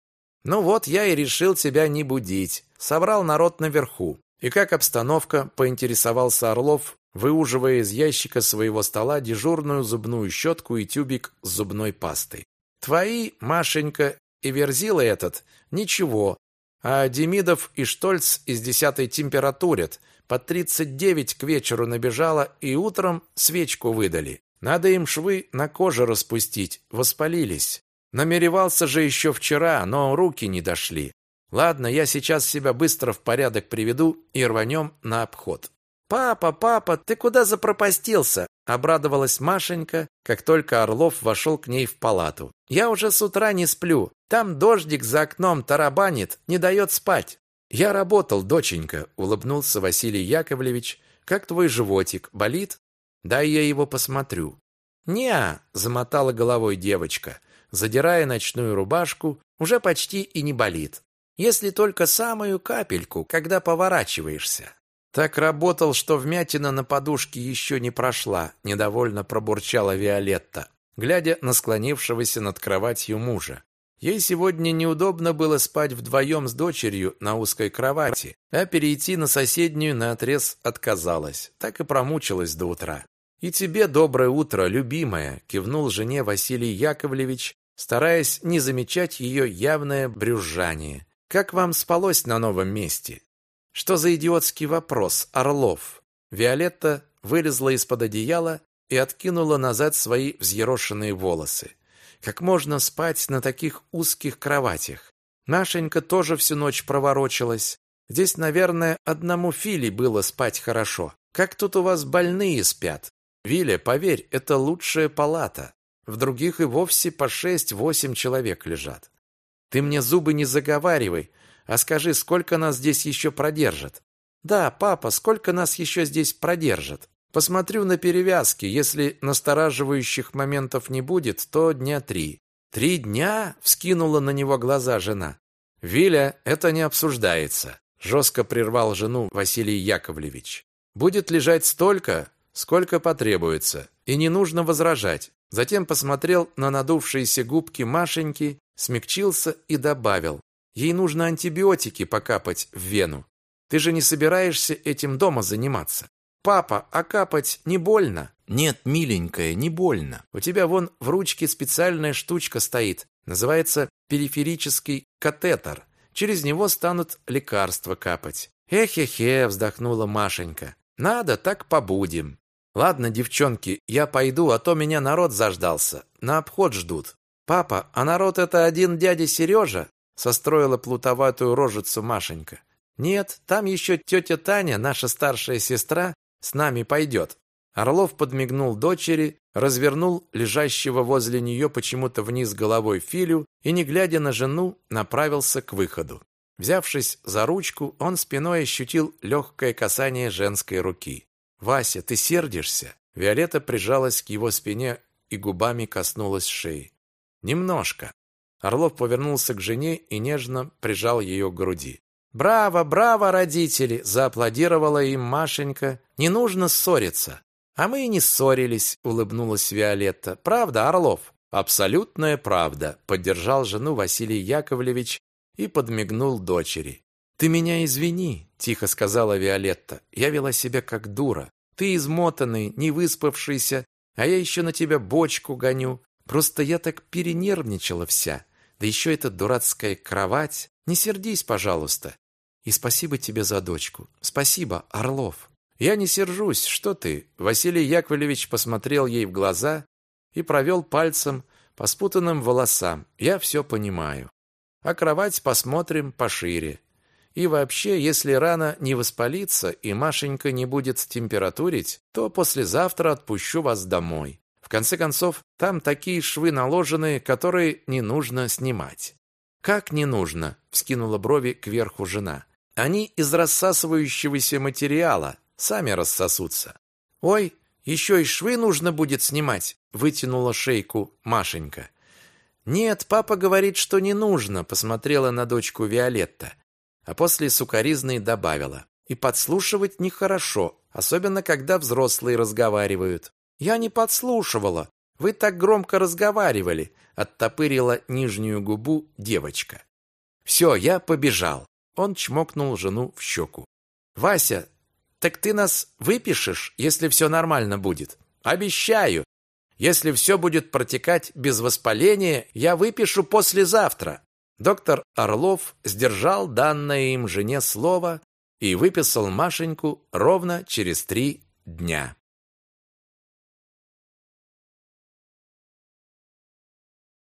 Ну вот я и решил тебя не будить. Собрал народ наверху. И как обстановка, поинтересовался Орлов, выуживая из ящика своего стола дежурную зубную щетку и тюбик с зубной пастой. Твои, Машенька и Верзила этот, ничего, а Демидов и Штольц из десятой температурят. По 39 к вечеру набежало и утром свечку выдали. Надо им швы на коже распустить, воспалились. Намеревался же еще вчера, но руки не дошли. Ладно, я сейчас себя быстро в порядок приведу и рванем на обход. «Папа, папа, ты куда запропастился?» Обрадовалась Машенька, как только Орлов вошел к ней в палату. «Я уже с утра не сплю. Там дождик за окном тарабанит, не дает спать». «Я работал, доченька», — улыбнулся Василий Яковлевич. «Как твой животик? Болит?» «Дай я его посмотрю». «Не-а», замотала головой девочка, задирая ночную рубашку, уже почти и не болит. Если только самую капельку, когда поворачиваешься. Так работал, что вмятина на подушке еще не прошла, недовольно пробурчала Виолетта, глядя на склонившегося над кроватью мужа. Ей сегодня неудобно было спать вдвоем с дочерью на узкой кровати, а перейти на соседнюю наотрез отказалась, так и промучилась до утра. «И тебе доброе утро, любимая!» – кивнул жене Василий Яковлевич, стараясь не замечать ее явное брюзжание. «Как вам спалось на новом месте?» Что за идиотский вопрос, Орлов? Виолетта вылезла из-под одеяла и откинула назад свои взъерошенные волосы. Как можно спать на таких узких кроватях? Нашенька тоже всю ночь проворочилась. Здесь, наверное, одному Филе было спать хорошо. Как тут у вас больные спят? Виля, поверь, это лучшая палата. В других и вовсе по шесть-восемь человек лежат. Ты мне зубы не заговаривай, а скажи, сколько нас здесь еще продержат? Да, папа, сколько нас еще здесь продержат? Посмотрю на перевязки. Если настораживающих моментов не будет, то дня три. Три дня? Вскинула на него глаза жена. Виля, это не обсуждается. Жестко прервал жену Василий Яковлевич. Будет лежать столько, сколько потребуется. И не нужно возражать. Затем посмотрел на надувшиеся губки Машеньки, смягчился и добавил. Ей нужно антибиотики покапать в вену. Ты же не собираешься этим дома заниматься. Папа, а капать не больно? Нет, миленькая, не больно. У тебя вон в ручке специальная штучка стоит. Называется периферический катетер. Через него станут лекарства капать. Эхе-хе, вздохнула Машенька. Надо, так побудем. Ладно, девчонки, я пойду, а то меня народ заждался. На обход ждут. Папа, а народ это один дядя Сережа? Состроила плутоватую рожицу Машенька. Нет, там еще тетя Таня, наша старшая сестра, с нами пойдет. Орлов подмигнул дочери, развернул лежащего возле нее почему-то вниз головой Филю и, не глядя на жену, направился к выходу. Взявшись за ручку, он спиной ощутил легкое касание женской руки. «Вася, ты сердишься?» Виолетта прижалась к его спине и губами коснулась шеи. «Немножко». Орлов повернулся к жене и нежно прижал ее к груди. «Браво, браво, родители!» – зааплодировала им Машенька. «Не нужно ссориться». «А мы и не ссорились», – улыбнулась Виолетта. «Правда, Орлов?» «Абсолютная правда», – поддержал жену Василий Яковлевич и подмигнул дочери. «Ты меня извини», – тихо сказала Виолетта. «Я вела себя как дура. Ты измотанный, не выспавшийся, а я еще на тебя бочку гоню. Просто я так перенервничала вся. Да еще эта дурацкая кровать. Не сердись, пожалуйста. И спасибо тебе за дочку. Спасибо, Орлов. Я не сержусь, что ты? Василий Яковлевич посмотрел ей в глаза и провел пальцем по спутанным волосам. Я все понимаю. А кровать посмотрим пошире. И вообще, если рана не воспалится и Машенька не будет температурить, то послезавтра отпущу вас домой. В конце концов, там такие швы наложены, которые не нужно снимать. Как не нужно? вскинула брови кверху жена. Они из рассасывающегося материала, сами рассосутся. Ой, еще и швы нужно будет снимать, вытянула шейку Машенька. Нет, папа говорит, что не нужно, посмотрела на дочку Виолетта, а после сукаризной добавила: и подслушивать нехорошо, особенно когда взрослые разговаривают. Я не подслушивала. Вы так громко разговаривали, оттопырила нижнюю губу девочка. Все, я побежал. Он чмокнул жену в щеку. Вася, так ты нас выпишешь, если все нормально будет? Обещаю. Если все будет протекать без воспаления, я выпишу послезавтра. Доктор Орлов сдержал данное им жене слово и выписал Машеньку ровно через три дня.